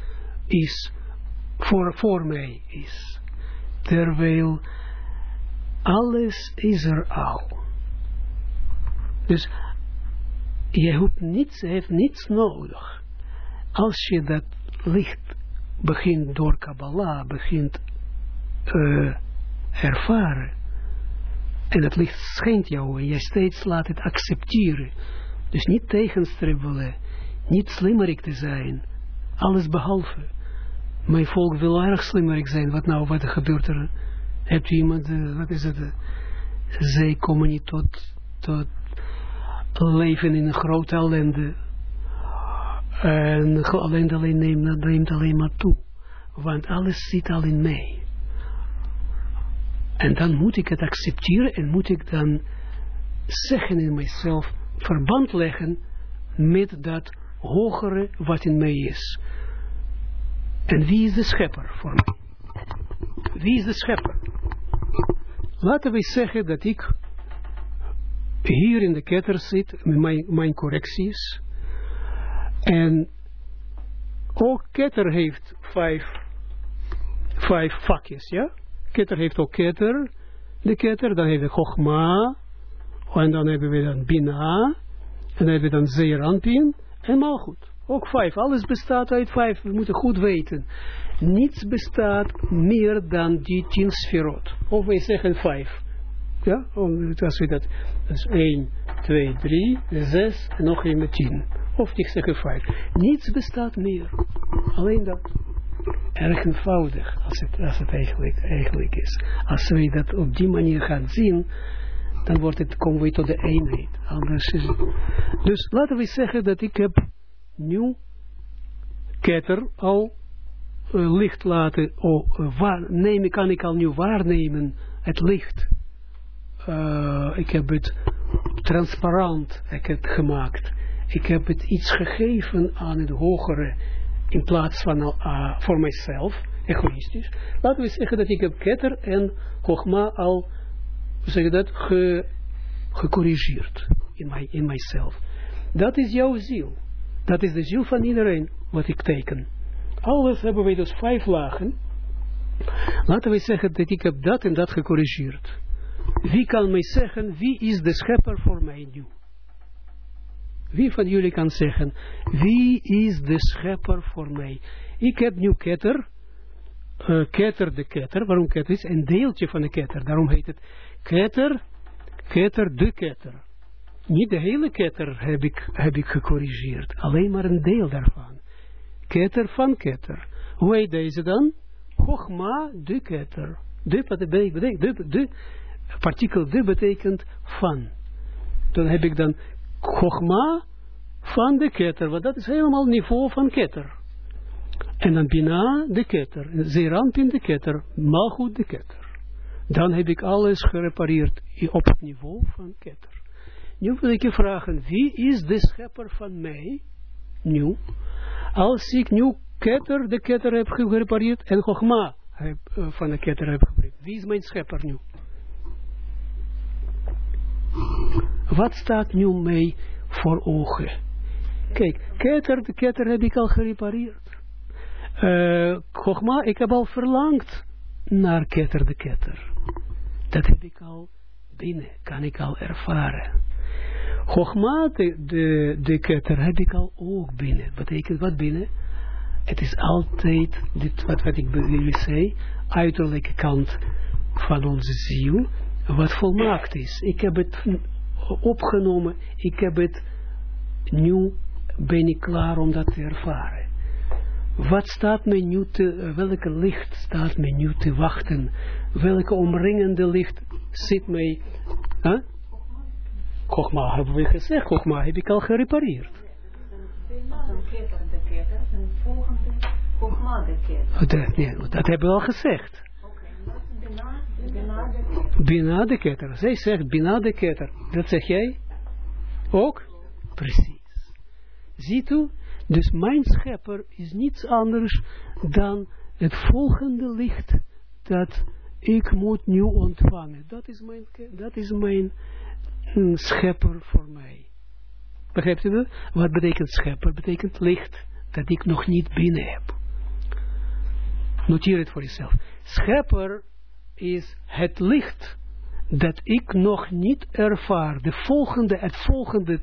is, voor, voor mij is. Terwijl alles is er al. Dus je hoeft niets, heeft niets nodig. Als je dat licht begint door Kabbalah, begint uh, ervaren, en het licht schijnt jou en je steeds laat het accepteren, dus niet tegenstribbelen, niet slimmerik te zijn. Alles behalve. Mijn volk wil erg slimmerik zijn. Wat nou, wat er gebeurt er? Hebt u iemand, uh, wat is het? Zij komen niet tot, tot leven in een grote ellende. En alleen alleen neemt, neemt alleen maar toe. Want alles zit al in mij. En dan moet ik het accepteren en moet ik dan zeggen in mijzelf, verband leggen met dat hogere wat in mij is. En wie is de schepper voor mij? Wie is de schepper? Laten we zeggen dat ik hier in de ketter zit met mijn, mijn correcties. En ook ketter heeft vijf, vijf vakjes, ja? Ketter heeft ook ketter, de ketter, dan hebben we Chogma, en dan hebben we dan Bina, en dan hebben we dan Zeeranpin, Helemaal goed. Ook vijf. Alles bestaat uit vijf. We moeten goed weten. Niets bestaat meer dan die tien sferot. Of wij zeggen vijf. Ja, als we dat. Is 1, 2, 3, 6 en nog een met 10. Of ik zeg 5. Niets bestaat meer. Alleen dat. Erg eenvoudig als het, als het eigenlijk, eigenlijk is. Als we dat op die manier gaan zien, dan wordt het, komen we tot de eenheid. Anders is het. Dus laten we zeggen dat ik heb nu ketter al uh, licht laten, oh, uh, kan ik al nu waarnemen, het licht. Uh, ik heb het transparant ik heb het gemaakt. Ik heb het iets gegeven aan het hogere in plaats van uh, voor mijzelf, egoïstisch. Laten we zeggen dat ik heb ketter en Chogma al zeg dat, ge, gecorrigeerd in, my, in mijzelf. Dat is jouw ziel. Dat is de ziel van iedereen wat ik teken. Alles hebben wij dus vijf lagen. Laten we zeggen dat ik heb dat en dat gecorrigeerd. Wie kan mij zeggen, wie is de schepper voor mij nu? Wie van jullie kan zeggen, wie is de schepper voor mij? Ik heb nu ketter, uh, ketter de ketter, waarom ketter is een deeltje van de ketter, daarom heet het ketter, ketter, de ketter. Niet de hele ketter heb ik, heb ik gecorrigeerd. Alleen maar een deel daarvan. Ketter van ketter. Hoe heet deze dan? Chogma de ketter. De, de, de, de partikel de betekent van. Dan heb ik dan Chogma van de ketter, want dat is helemaal niveau van ketter. En dan Bina de ketter, Zeranpin de ketter, Malchut de ketter. Dan heb ik alles gerepareerd op het niveau van ketter. Nu wil ik je vragen, wie is de schepper van mij? Nu, als ik nu ketter, de ketter heb gerepareerd en Chogma uh, van de ketter heb gerepareerd. Wie is mijn schepper nu? Wat staat nu mij voor ogen? Kijk, ketter, de ketter heb ik al gerepareerd. Uh, ik heb al verlangd naar ketter de ketter. Dat heb ik al binnen, kan ik al ervaren. Chogma, de, de, de ketter, heb ik al ook binnen. Betekent wat binnen? Het is altijd, dit, wat, wat ik jullie zei, uiterlijke kant van onze ziel, wat volmaakt is. Ik heb het opgenomen, ik heb het, nu ben ik klaar om dat te ervaren. Wat staat mij nu te, welke licht staat mij nu te wachten? Welke omringende licht zit mij, huh? Kochma hebben we gezegd, Kochma heb ik al gerepareerd. Dat, nee, dat hebben we al gezegd. Bina de ketter. Zij zegt Bina. Dat zeg jij? Ook? Precies. Ziet u? Dus mijn schepper is niets anders dan het volgende licht dat ik moet nu ontvangen. Dat is mijn, dat is mijn mm, schepper voor mij. Begrijpt u dat? Wat betekent schepper? Betekent licht dat ik nog niet binnen heb. Noteer het voor jezelf. Schepper is het licht dat ik nog niet ervaar. De volgende, het volgende,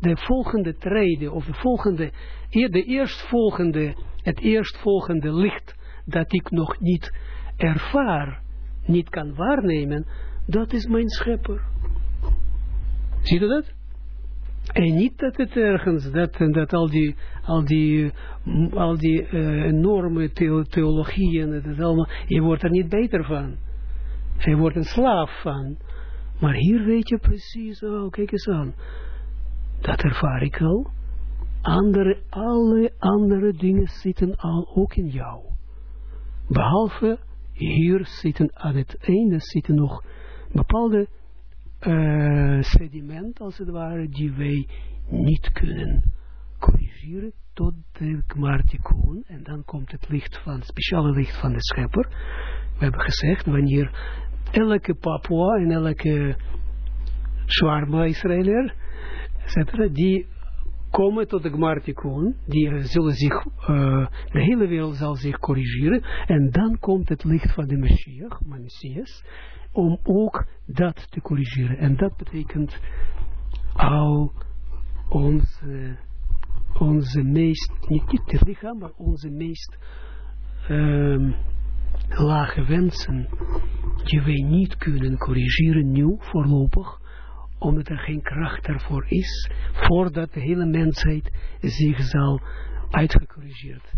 de volgende trede, of de volgende, de eerstvolgende, het eerstvolgende licht dat ik nog niet ervaar, niet kan waarnemen, dat is mijn schepper. Ziet u dat? En niet dat het ergens, dat, dat al die, al die, al die uh, enorme theo theologieën, dat allemaal, je wordt er niet beter van. Je wordt een slaaf van. Maar hier weet je precies, oh, kijk eens aan. Dat ervaar ik al. Andere, alle andere dingen zitten al ook in jou. Behalve, hier zitten aan het einde zitten nog bepaalde uh, sediment, als het ware, die wij niet kunnen corrigeren tot de Gmartikun. En dan komt het licht van, speciale licht van de schepper. We hebben gezegd, wanneer elke Papua en elke Swarma Israëliër, etc., die komen tot de Gmartikun, die zullen zich, uh, de hele wereld zal zich corrigeren, en dan komt het licht van de Messias, Messias om ook dat te corrigeren. En dat betekent al onze, onze meest, niet, het lichaam, maar onze meest um, lage wensen, die wij niet kunnen corrigeren nu, voorlopig, omdat er geen kracht daarvoor is, voordat de hele mensheid zich zal uitgecorrigeerd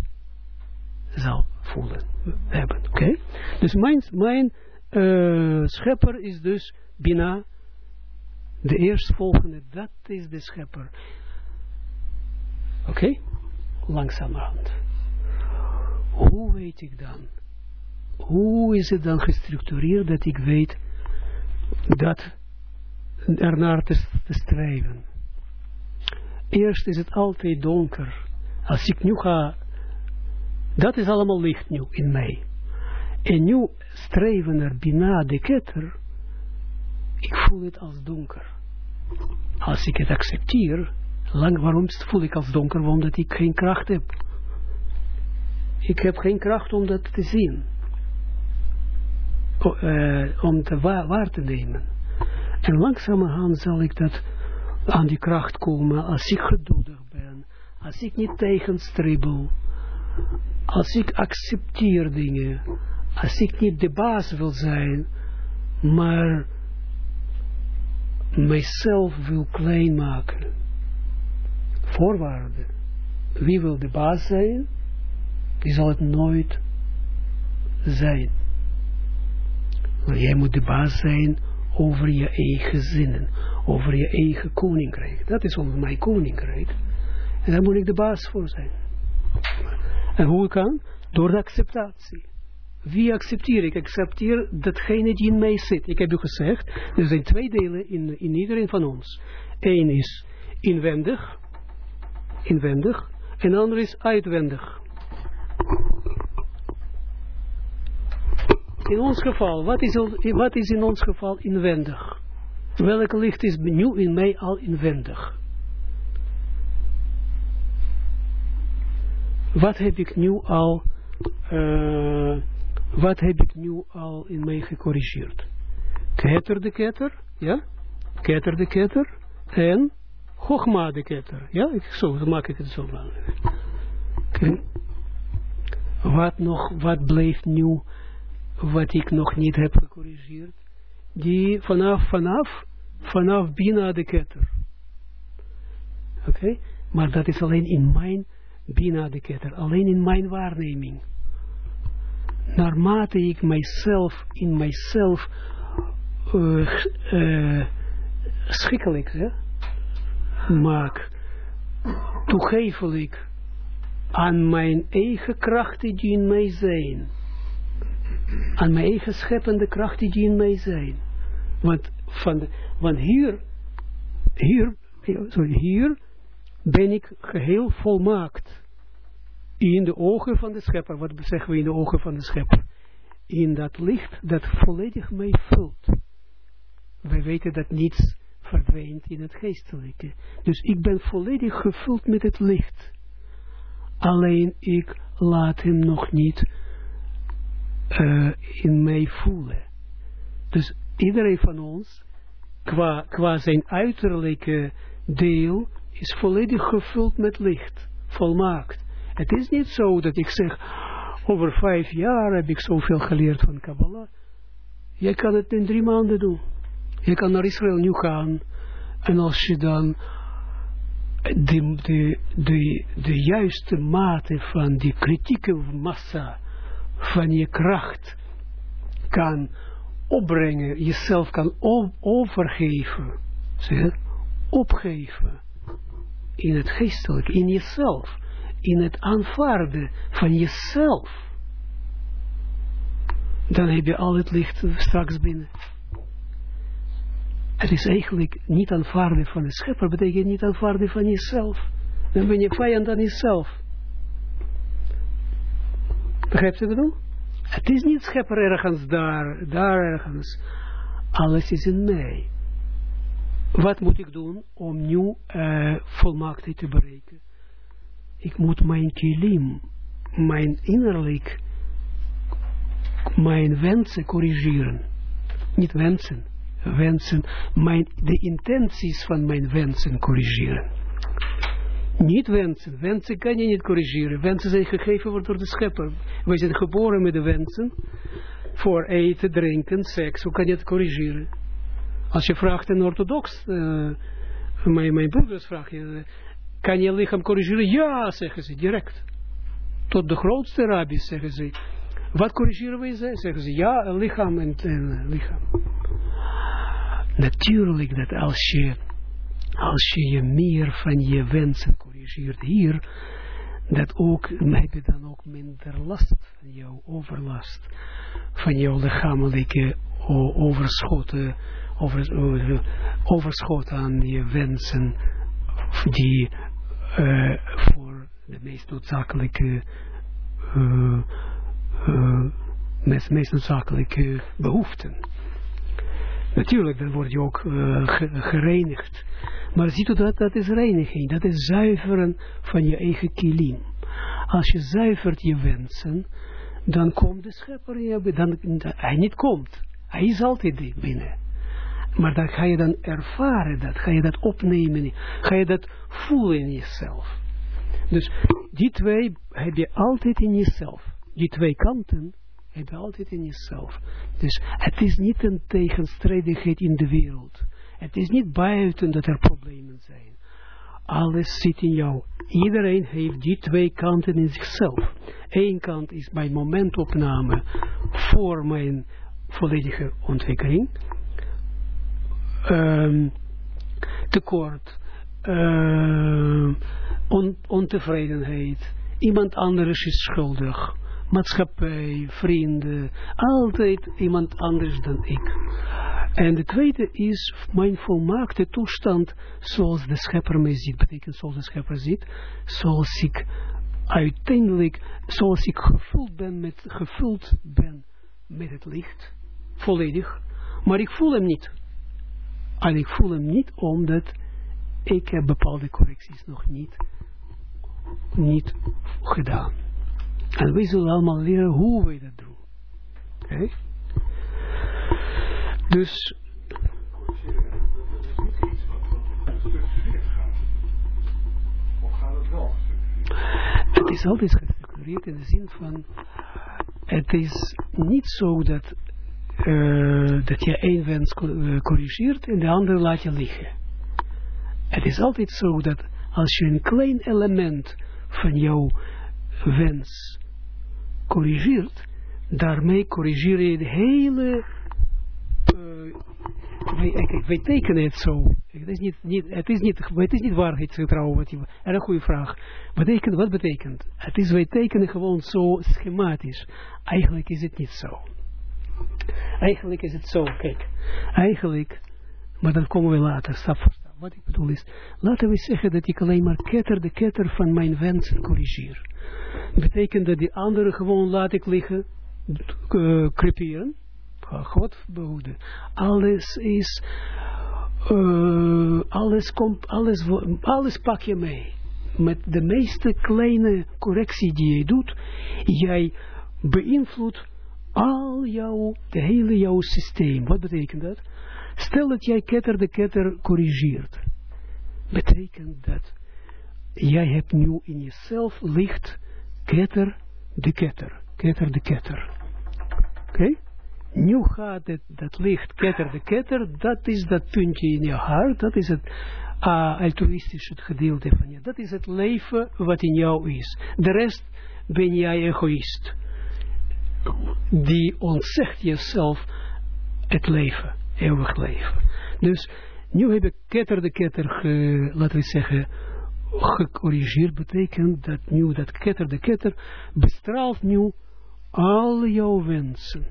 zal voelen, hebben. Oké? Dus mijn, mijn uh, schepper is dus Bina, de eerstvolgende, dat is de schepper. Oké? Okay? Langzamerhand. Hoe weet ik dan? Hoe is het dan gestructureerd dat ik weet dat ernaar te, te streven? Eerst is het altijd donker. Als ik nu ga, dat is allemaal licht nu in mij. En nu streven naar Bina de Ketter, ik voel het als donker. Als ik het accepteer, lang, waarom voel ik als donker? Omdat ik geen kracht heb. Ik heb geen kracht om dat te zien. Uh, om te waar, te nemen. En langzamerhand zal ik dat aan die kracht komen als ik geduldig ben. Als ik niet tegenstribbel. Als ik accepteer dingen als ik niet de baas wil zijn, maar mijzelf wil klein maken. Voorwaarde. Wie wil de baas zijn, die zal het nooit, zijn. Want jij moet de baas zijn over je eigen zinnen, over je eigen koninkrijk. Dat is onder mijn koninkrijk. En daar moet ik de baas voor zijn. En hoe kan? Door de acceptatie. Wie accepteer ik? Accepteer datgene die in mij zit. Ik heb u gezegd, er zijn twee delen in, in iedereen van ons. Eén is inwendig, inwendig, en de andere is uitwendig. In ons geval, wat is, wat is in ons geval inwendig? Welk licht is nu in mij al inwendig? Wat heb ik nu al, uh, wat heb ik nu al in mij gecorrigeerd? Keter de ketter, ja? Keter de ketter en Chogma de ketter, ja? Ik, zo, dan maak ik het zo van. Okay. Wat nog, wat bleef nu, wat ik nog niet heb gecorrigeerd? Die vanaf, vanaf, vanaf Bina de ketter. Oké? Maar dat is alleen in mijn Bina de ketter, alleen in mijn waarneming. Naarmate ik mijzelf, in mijzelf, uh, schikkelijk hè, maak, toegevelijk aan mijn eigen krachten die in mij zijn. Aan mijn eigen scheppende krachten die in mij zijn. Want, van de, want hier, hier, sorry, hier ben ik geheel volmaakt. In de ogen van de schepper. Wat zeggen we in de ogen van de schepper? In dat licht dat volledig mij vult. Wij weten dat niets verdwijnt in het geestelijke. Dus ik ben volledig gevuld met het licht. Alleen ik laat hem nog niet uh, in mij voelen. Dus iedereen van ons, qua, qua zijn uiterlijke deel, is volledig gevuld met licht. Volmaakt. Het is niet zo dat ik zeg, over vijf jaar heb ik zoveel geleerd van Kabbalah. Jij kan het in drie maanden doen. Je kan naar Israël nu gaan. En als je dan de, de, de, de juiste mate van die kritieke massa van je kracht kan opbrengen, jezelf kan overgeven, zeg, opgeven in het geestelijke, in jezelf, in het aanvaarden van jezelf, dan heb je al het licht straks binnen. Het is eigenlijk niet aanvaarden van de schepper, betekent niet aanvaarden van jezelf. Dan ben je vijand aan jezelf. Begrijpt u bedoel? Het is niet schepper ergens daar, daar ergens. Alles is in mij. Wat moet ik doen om nu uh, te bereiken? Ik moet mijn kilim, mijn innerlijk, mijn wensen corrigeren. Niet wensen, wensen, mijn, de intenties van mijn wensen corrigeren. Niet wensen. Wensen kan je niet corrigeren. Wensen zijn gegeven door de schepper. Wij zijn geboren met de wensen. Voor eten, drinken, seks. Hoe kan je het corrigeren? Als je vraagt een orthodox, uh, mijn, mijn broeders vraag je, kan je lichaam corrigeren? Ja, zeggen ze, direct. Tot de grootste rabbis zeggen ze. Wat corrigeren wij? Zeggen ze, ja, lichaam en, en lichaam. Natuurlijk dat als je, als je je meer van je wensen corrigeert hier, dat ook, heb je dan ook minder last van jouw overlast, van jouw lichamelijke overschoten, over, overschot aan je wensen, die uh, voor de meest noodzakelijke, uh, uh, meest, noodzakelijke behoeften. Natuurlijk, dan word je ook gereinigd. Maar ziet u dat, dat is reiniging, dat is zuiveren van je eigen kilim. Als je zuivert je wensen, dan komt de schepper, je, dan, hij niet komt. Hij is altijd binnen. Maar dan ga je dan ervaren dat, ga je dat opnemen, ga je dat voelen in jezelf. Dus die twee heb je altijd in jezelf. Die twee kanten heb je altijd in jezelf. Dus het is niet een tegenstrijdigheid in de wereld. Het is niet buiten dat er problemen zijn. Alles zit in jou. Iedereen heeft die twee kanten in zichzelf. Eén kant is mijn momentopname voor mijn volledige ontwikkeling. Ehm, tekort, ehm, on, ontevredenheid. Iemand anders is schuldig. Maatschappij, vrienden, altijd iemand anders dan ik. En de tweede is mijn volmaakte toestand zoals de schepper mij ziet. Betekent zoals de schepper ziet, zoals ik uiteindelijk, zoals ik gevuld ben met, gevuld ben met het licht, volledig, maar ik voel hem niet. En ik voel hem niet omdat ik heb bepaalde correcties nog niet, niet gedaan. En we zullen allemaal leren hoe we dat doen. Oké? Dus het wel? het is altijd gestructureerd in de zin van het is niet zo dat, eh, dat je één wens eh, corrigeert en de andere laat je liggen. Het is altijd zo dat als je een klein element van jouw wens corrigeert, daarmee corrigeer je de hele eh, wij, wij tekenen het zo. Het is niet, niet, het is niet, het is niet waarheidsgetrouw. Wat je, en een goede vraag. Betekent, wat betekent? Het is, wij tekenen gewoon zo schematisch. Eigenlijk is het niet zo. Eigenlijk is het zo, kijk. Eigenlijk, maar dan komen we later, stap voor stap. Wat ik bedoel is, laten we zeggen dat ik alleen maar ketter de ketter van mijn wensen corrigeer. Betekent dat die andere gewoon laat ik liggen, uh, creperen. God behoede. Alles is, uh, alles komt, alles, alles pak je mee. Met de meeste kleine correctie die je doet, jij beïnvloedt al jouw, de hele jouw systeem. Wat betekent dat? Stel dat jij ketter de ketter corrigeert. Betekent dat jij hebt nu in jezelf licht ketter de ketter. Ketter de ketter. Oké? Okay? Nu gaat het, dat licht ketter de ketter, dat is dat puntje in je hart, dat is het uh, altruïstische gedeelte van je. Dat is het leven wat in jou is. De rest ben jij egoïst. Die ontzegt jezelf het leven, eeuwig leven. Dus nu heb ik ketter de ketter, laten we zeggen, gecorrigeerd, betekent dat nu dat ketter de ketter bestraalt nu al jouw wensen.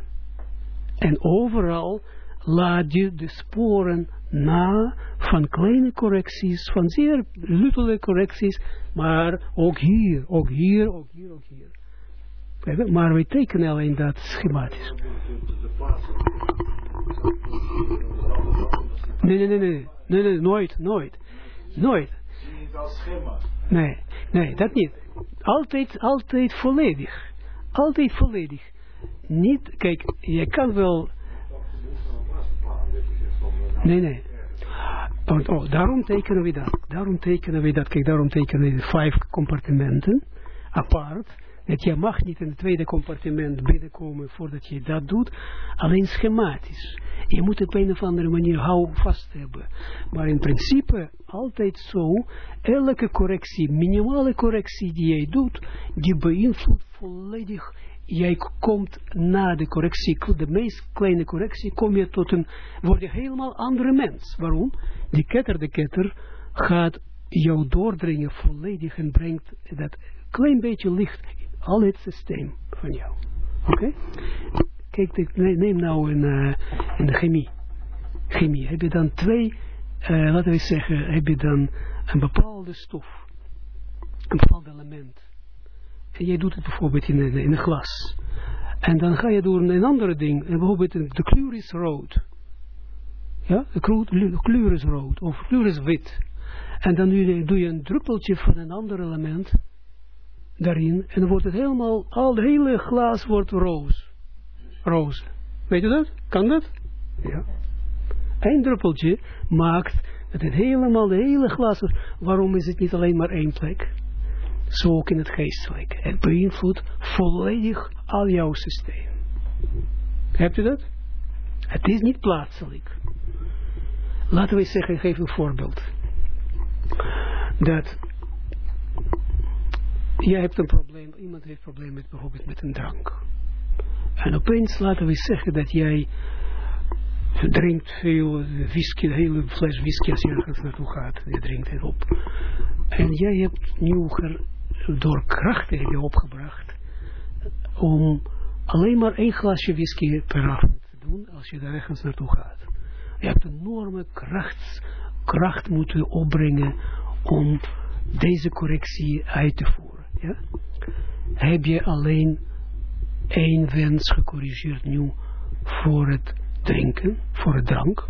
En overal laat je de sporen na van kleine correcties, van zeer luttele correcties, maar ook hier, ook hier, ook hier, ook hier. Maar we tekenen alleen dat schematisch. Nee, nee, nee, nee, nee, nee, nooit, nooit, nooit. Nee, nee, dat niet. Altijd, altijd volledig. Altijd volledig niet, kijk, je kan wel... Nee, nee. Oh, oh, daarom tekenen we dat. Daarom tekenen we dat. Kijk, daarom tekenen we vijf compartimenten apart. Dat je mag niet in het tweede compartiment binnenkomen voordat je dat doet. Alleen schematisch. Je moet het op een of andere manier hou vast hebben. Maar in principe altijd zo. Elke correctie, minimale correctie die jij doet, die beïnvloedt volledig jij komt na de correctie, de meest kleine correctie, kom je tot een, word je helemaal andere mens. Waarom? Die ketter, de ketter, gaat jou doordringen volledig en brengt dat klein beetje licht al het systeem van jou. Oké? Kijk, neem nou in, de chemie. Chemie, heb je dan twee, uh, laten we zeggen, heb je dan een bepaalde stof, een bepaald element. En jij doet het bijvoorbeeld in een, in een glas. En dan ga je door een andere ding. En bijvoorbeeld de kleur is rood. Ja, de kleur, is rood. Of de kleur is wit. En dan doe je een druppeltje van een ander element daarin. En wordt het helemaal, al het hele glas wordt roos. Roze. Weet je dat? Kan dat? Ja. Eén druppeltje maakt dat het helemaal, de hele glas, waarom is het niet alleen maar één plek? Zo ook in het geestelijke. Het beïnvloedt volledig al jouw systeem. Hebt u dat? Het is niet plaatselijk. Laten we zeggen, ik geef een voorbeeld. dat jij hebt een probleem, iemand heeft een probleem met bijvoorbeeld met een drank. En opeens laten we zeggen dat jij drinkt veel whisky, hele fles whisky als je ergens naartoe gaat. Je drinkt het op. En jij hebt nu door krachten heb je opgebracht om alleen maar één glasje whisky per avond te doen als je daar ergens naartoe gaat. Je hebt enorme kracht, kracht moeten opbrengen om deze correctie uit te voeren. Heb je alleen één wens gecorrigeerd nu voor het drinken, voor het drank?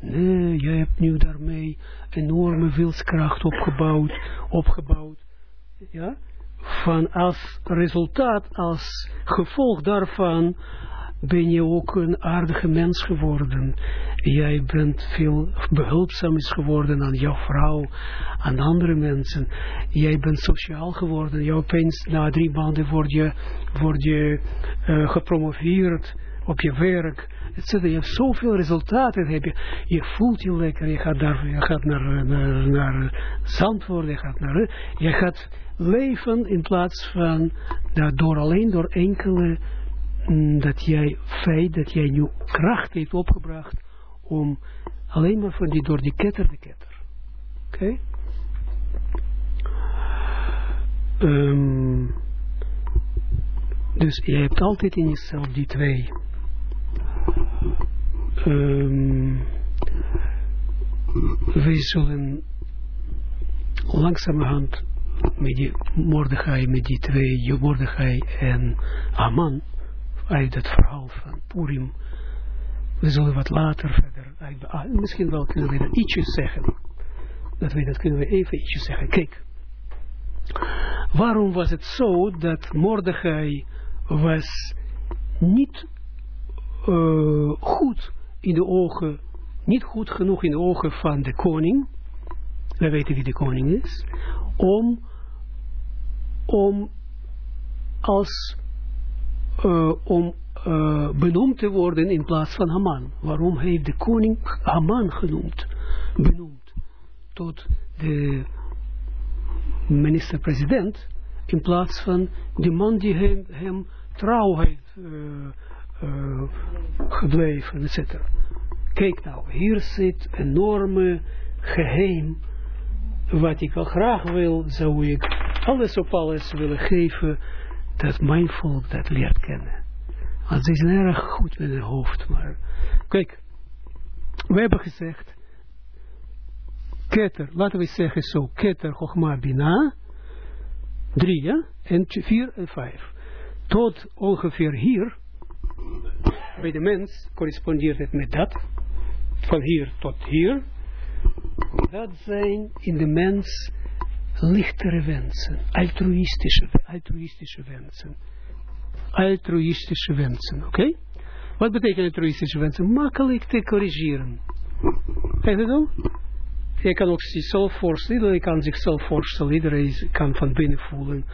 Nee, je hebt nu daarmee enorme wilskracht opgebouwd, opgebouwd. Ja? Van als resultaat, als gevolg daarvan, ben je ook een aardige mens geworden. Jij bent veel behulpzaam geworden aan jouw vrouw, aan andere mensen. Jij bent sociaal geworden. Je opeens na drie maanden word je, word je uh, gepromoveerd op je werk. Je hebt zoveel resultaten. Heb je, je voelt je lekker. Je gaat, daar, je gaat naar, naar, naar Zandvoort. Je gaat, naar, je gaat leven in plaats van door alleen door enkele dat jij feit dat jij nu kracht heeft opgebracht om alleen maar van die, door die ketter de ketter. Oké? Um, dus je hebt altijd in jezelf die twee. Um, wij zullen langzamerhand met die Mordechai, met die twee, Mordechai en Aman, uit het verhaal van Purim. We zullen wat later verder uit, misschien wel kunnen we dat ietsjes zeggen. Dat we dat kunnen we even ietsjes zeggen. Kijk, waarom was het zo dat Mordechai was niet uh, goed in de ogen, niet goed genoeg in de ogen van de koning, we weten wie de koning is, om, om als uh, om uh, benoemd te worden in plaats van Haman. Waarom heeft de koning Haman genoemd? Benoemd tot de minister-president in plaats van de man die hem, trouw heeft uh, gebleven, etc. Kijk nou, hier zit een enorme geheim wat ik wel graag wil, zou ik alles op alles willen geven dat mijn volk dat leert kennen. Want ze zijn erg goed met hun hoofd, maar kijk, we hebben gezegd, ketter, laten we zeggen zo, ketter, Chogma, Bina, drie, ja, en vier en vijf. Tot ongeveer hier, bij de mens, correspondeert het met dat, van hier tot hier, dat zijn in de mens lichtere wensen, altruïstische, altruïstische wensen. Altruïstische wensen, oké? Wat betekent altruïstische wensen? Makkelijk te corrigeren. Kijk je? Je kan ook zichzelf voorstellen, iedereen kan zichzelf voorstellen, iedereen kan van binnen voelen.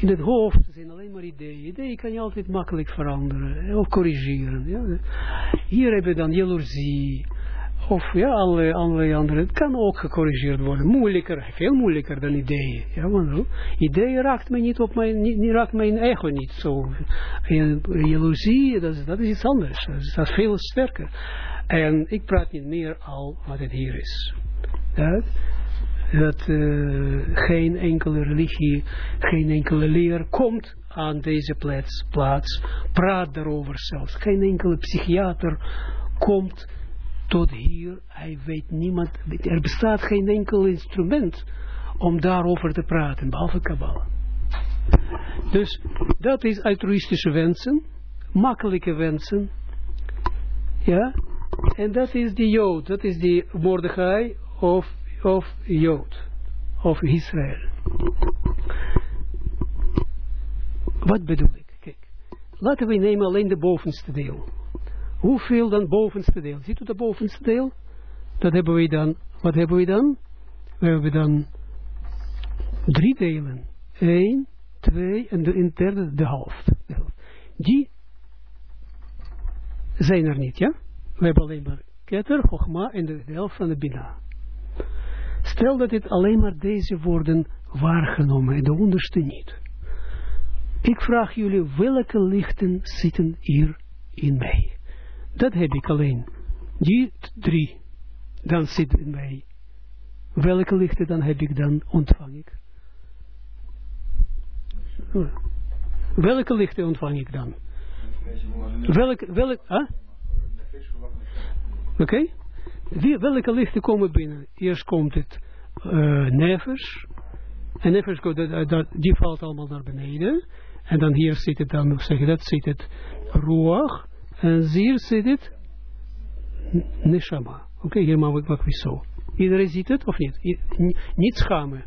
In het hoofd zijn alleen maar ideeën. Ideeën kan je altijd makkelijk veranderen, of corrigeren. Ja. Hier heb je dan jaloezie, of ja, allerlei, allerlei andere. Het kan ook gecorrigeerd worden. Moeilijker, veel moeilijker dan ideeën. Ja, want ideeën raakt mij niet op mijn, niet, raakt mijn ego niet zo. En jaloezie, dat is, dat is iets anders. Dat is, veel sterker. En ik praat niet meer al wat het hier is. Dat, dat uh, geen enkele religie, geen enkele leer komt aan deze plaats, plaats. Praat daarover zelfs. Geen enkele psychiater komt tot hier, hij weet niemand, er bestaat geen enkel instrument om daarover te praten, behalve Kabbalah. Dus dat is altruïstische wensen, makkelijke wensen, ja, en dat is die Jood, dat is die Mordechai of, of Jood, of Israël. Wat bedoel ik? Kijk, laten we nemen alleen de bovenste deel. Hoeveel dan bovenste deel? Ziet u de bovenste deel? Dat hebben we dan, wat hebben we dan? We hebben dan drie delen. Eén, twee en de, in derde de helft. Die zijn er niet, ja? We hebben alleen maar ketter, hochma en de helft van de bina. Stel dat het alleen maar deze worden waargenomen en de onderste niet. Ik vraag jullie welke lichten zitten hier in mij. Dat heb ik alleen. Die drie. Dan zitten in mij. Welke lichten dan heb ik dan ontvang ik? Welke lichten ontvang ik dan? Welke, welke, huh? Oké? Welke lichten komen binnen? Eerst komt het uh, nevers. En nevers, die valt allemaal naar beneden. En dan hier zit het dan, zeg je dat, zit het ruach. En hier zit het neshama. Oké, hier maken we het zo. Iedereen ziet het of niet? Niet schamen.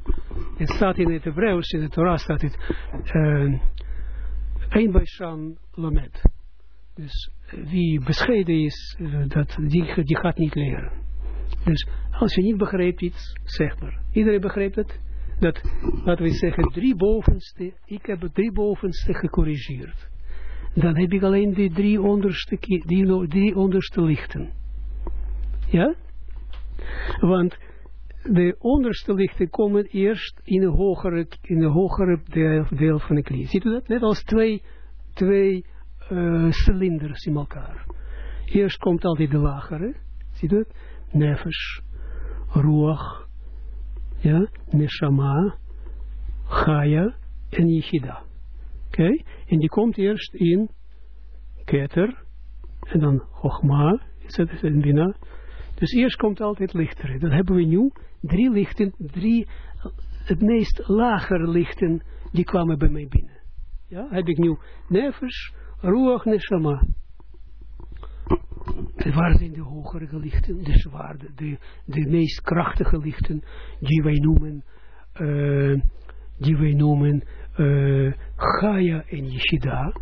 Het staat in het Hebreeuws, in de Torah staat het uh, een bij Shan Lamed. Dus eh, wie bescheiden is, eh, dat, die, die gaat niet leren. Dus als je niet begrijpt iets, zeg maar. Iedereen begrijpt het? Dat, laten we zeggen, drie bovenste, ik heb drie bovenste gecorrigeerd. Dan heb ik alleen die drie onderste, die, drie onderste lichten. Ja? Want de onderste lichten komen eerst in een hogere, in een hogere deel, deel van de knie. Ziet u dat? Net als twee, twee eh, cilinders in elkaar. Eerst komt altijd de lagere. Ziet u dat? Nefesh, Ruach, ja, Neshama, Chaya en Yichida. Oké? En die komt eerst in Keter en dan Chogma, is en Bina. Dus eerst komt altijd lichter. Dan hebben we nu drie lichten, drie, het meest lagere lichten, die kwamen bij mij binnen. Ja, heb ik nu Nefesh, Ruach, Neshama. En waar zijn de hogere lichten, de zwaarde, de, de meest krachtige lichten, die wij noemen, eh, die wij noemen eh Gaia en Yeshida,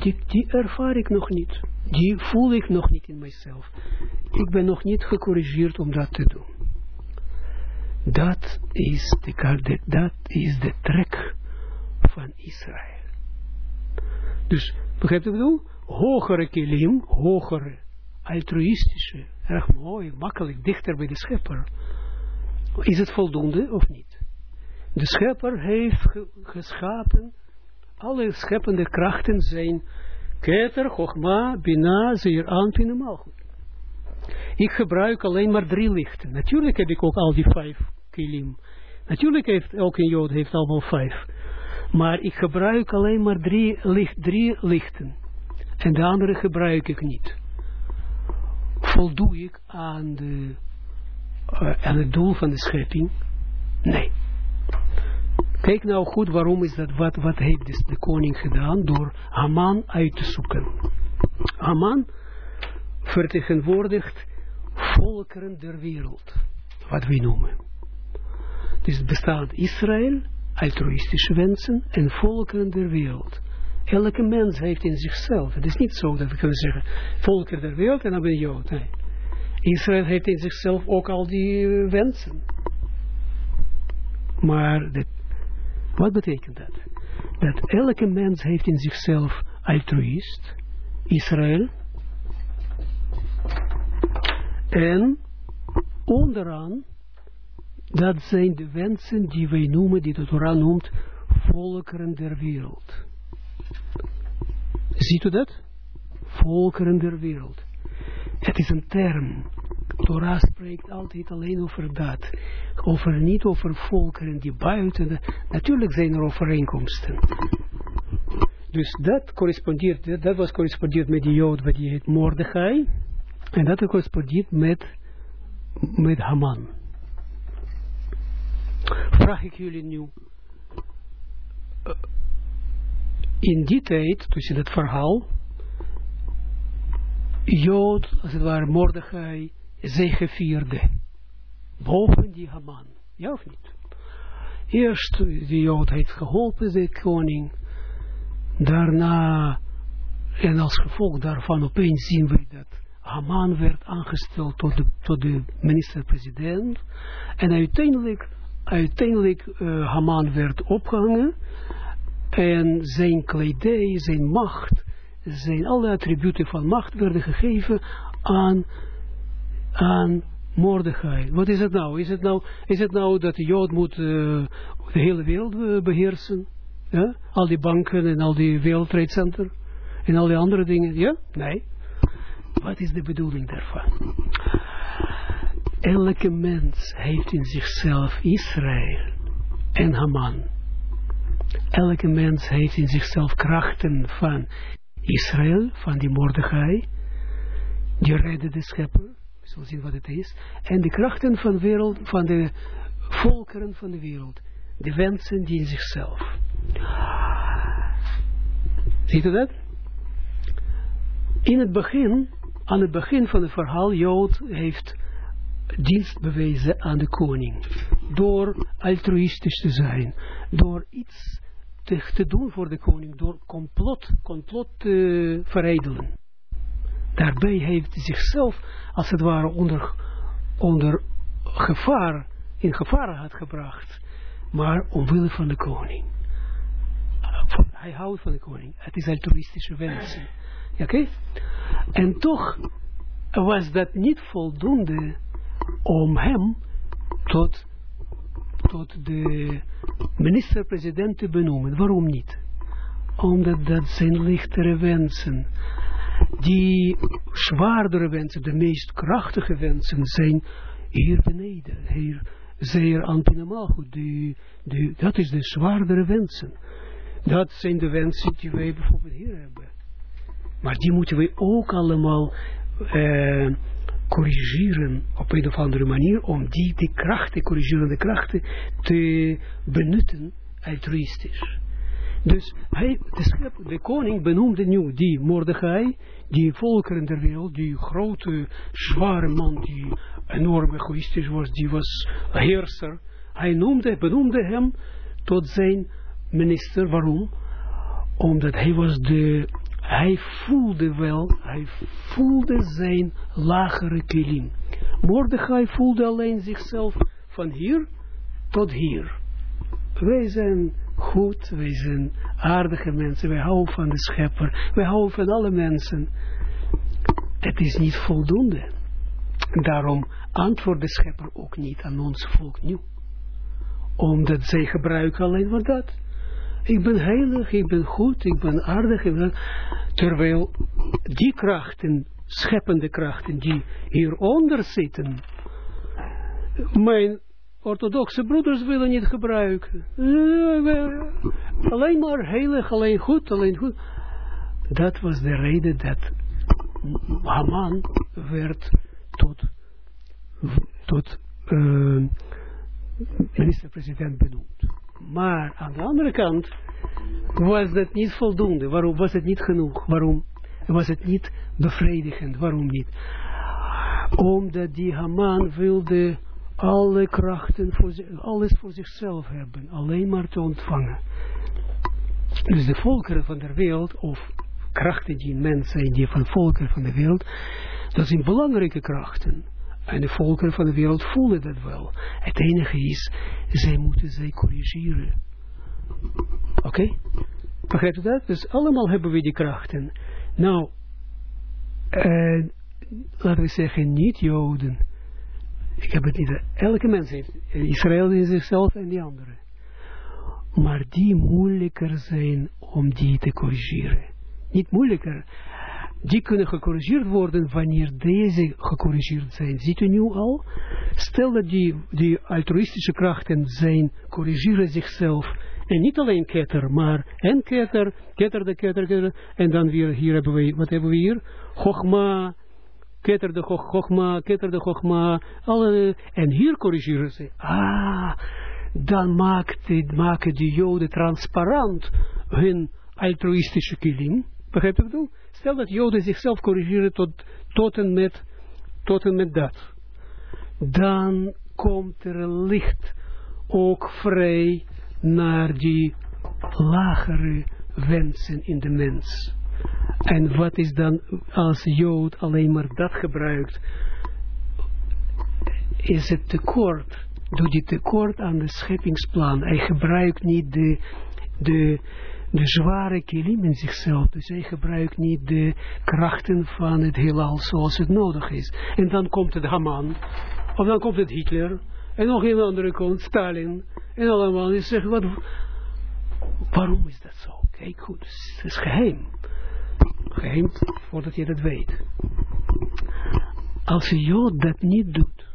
die, die ervaar ik nog niet. Die voel ik nog niet in mijzelf. Ik ben nog niet gecorrigeerd om dat te doen. Dat is de, dat is de trek van Israël. Dus, begrijpt u wat ik bedoel? Hogere kilim, hogere, altruïstische, erg mooi, makkelijk, dichter bij de schepper. Is het voldoende of niet? De schepper heeft ge- geschapen, alle scheppende krachten zijn Keter, Chogma, Bina, Zeer, Anpin en Malchut. Ik gebruik alleen maar drie lichten. Natuurlijk heb ik ook al die vijf kilim. Natuurlijk heeft elke Jood heeft allemaal vijf. Maar ik gebruik alleen maar drie, licht, drie lichten. En de andere gebruik ik niet. Voldoe ik aan, de, eh, aan het doel van de schepping? Nee. Kijk nou goed, waarom is dat, wat, wat heeft dus de koning gedaan door Haman uit te zoeken. Haman vertegenwoordigt volkeren der wereld, wat wij noemen. Dus bestaat Israël, altruïstische wensen en volkeren der wereld. Elke mens heeft in zichzelf, het is niet zo dat we kunnen zeggen, volkeren der wereld en dan ben je Jood. Israël heeft in zichzelf ook al die eh, wensen. Maar de wat betekent dat? Dat elke mens heeft in zichzelf altruïst, Israël, en onderaan, dat zijn de wensen die wij noemen, die de Torah noemt, volkeren der wereld. Ziet u dat? Volkeren der wereld. Het is een term. Torah spreekt altijd alleen over dat. Over, niet over volkeren die buiten. Natuurlijk zijn er overeenkomsten. Dus dat correspondeert, dat, dat was correspondeert met die Jood, wat die heet Mordechai. En dat correspondeert met, met Haman. Vraag ik jullie nu. eh, in die tijd, dus in het verhaal, Jood, als het ware Mordechai, zegevierde. Boven die Haman. Ja of niet? Eerst die Jood heeft geholpen, de koning. Daarna, en als gevolg daarvan opeens zien we dat Haman werd aangesteld tot de, tot de minister-president. En uiteindelijk, uiteindelijk uh, Haman werd opgehangen. En zijn kledij, zijn macht, zijn alle attributen van macht werden gegeven aan, aan Mordechai. Wat is het nou? Is het nou, is het nou dat de Jood moet eh, de hele wereld eh, beheersen? Ja? Al die banken en al die World Trade Center en al die andere dingen? Ja? Nee. Wat is de bedoeling daarvan? Elke mens heeft in zichzelf Israël en Haman. Elke mens heeft in zichzelf krachten van Israël, van die Mordechai, die redde de schepper, zullen zien wat het is, en de krachten van, de wereld, van de volkeren van de wereld, de wensen die in zichzelf. Ziet u dat? In het begin, aan het begin van het verhaal, Jood heeft dienst bewezen aan de koning. Door altruïstisch te zijn. Door iets te, doen voor de koning. Door complot, complot te veredelen. Daarbij heeft zichzelf, als het ware, onder, onder gevaar, in gevaar had gebracht. Maar omwille van de koning. Hij houdt van de koning. Het is altruïstische wensen. Oké? En toch was dat niet voldoende om hem tot, tot de minister-president te benoemen. Waarom niet? Omdat dat zijn lichtere wensen. Die zwaardere wensen, de meest krachtige wensen, zijn hier beneden. Hier, zeer antinemalgoed. Die, dat is de zwaardere wensen. Dat zijn de wensen die wij bijvoorbeeld hier hebben. Maar die moeten we ook allemaal uh, corrigeren op een of andere manier, om die, die krachten, corrigerende krachten, te benutten altruïstisch. Dus hij, de, de koning benoemde nu die Mordechai, die volkeren der wereld, die grote, zware man, die enorm egoïstisch was, die was heerser. Hij noemde, benoemde hem tot zijn minister. Waarom? Omdat hij was de hij voelde wel, hij voelde zijn lagere kilim. Mordechai voelde alleen zichzelf van hier tot hier. Wij zijn goed, wij zijn aardige mensen, wij houden van de schepper, wij houden van alle mensen. Het is niet voldoende. Daarom antwoordt de schepper ook niet aan ons volk nu. Omdat zij gebruiken alleen maar dat. Ik ben heilig, ik ben goed, ik ben aardig. Terwijl die krachten, scheppende krachten, die hieronder zitten, mijn orthodoxe broeders willen niet gebruiken. Alleen maar heilig, alleen goed, alleen goed. Dat was de reden dat Haman werd tot, tot uh, minister-president benoemd. Maar aan de andere kant was dat niet voldoende. Waarom was het niet genoeg? Waarom was het niet bevredigend? Waarom niet? Omdat die Haman wilde alle krachten, voor alles voor zichzelf hebben. Alleen maar te ontvangen. Dus de volkeren van de wereld, of krachten die mensen zijn, die van volkeren van de wereld, dat zijn belangrijke krachten. En de volkeren van de wereld voelen dat wel. Het enige is, zij moeten zij corrigeren. Oké? Okay? Begrijpt u dat? Dus allemaal hebben we die krachten. Nou, uh, laten we zeggen, niet Joden. Ik heb het niet, elke mens heeft Israël in zichzelf en die anderen. Maar die moeilijker zijn om die te corrigeren. Niet moeilijker die kunnen gecorrigeerd worden wanneer deze gecorrigeerd zijn. Ziet u nu al? Stel dat die, die altruïstische krachten zijn, corrigeren zichzelf. En niet alleen ketter, maar en ketter, ketter de ketter, ketter. En dan weer, hier hebben we, wat hebben we hier? Chogma, ketter de chogma, ketter de chogma. Alle, en hier corrigeren ze. Ah, dan maakt, maken die joden transparant hun altruïstische kilim. Begrijp je wat ik bedoel? Stel dat Joden zichzelf corrigeren tot, tot, en met, tot en met dat. Dan komt er licht ook vrij naar die lagere wensen in de mens. En wat is dan als Jood alleen maar dat gebruikt? Is het tekort? Doet hij tekort aan de scheppingsplan? Hij gebruikt niet de, de, de zware kilim in zichzelf. Dus hij gebruikt niet de krachten van het heelal zoals het nodig is. En dan komt het Haman, of dan komt het Hitler, en nog een andere komt, Stalin, en allemaal. is zegt, wat, waarom is dat zo? Kijk goed, het is geheim geheim voordat je dat weet. Als je jood dat niet doet,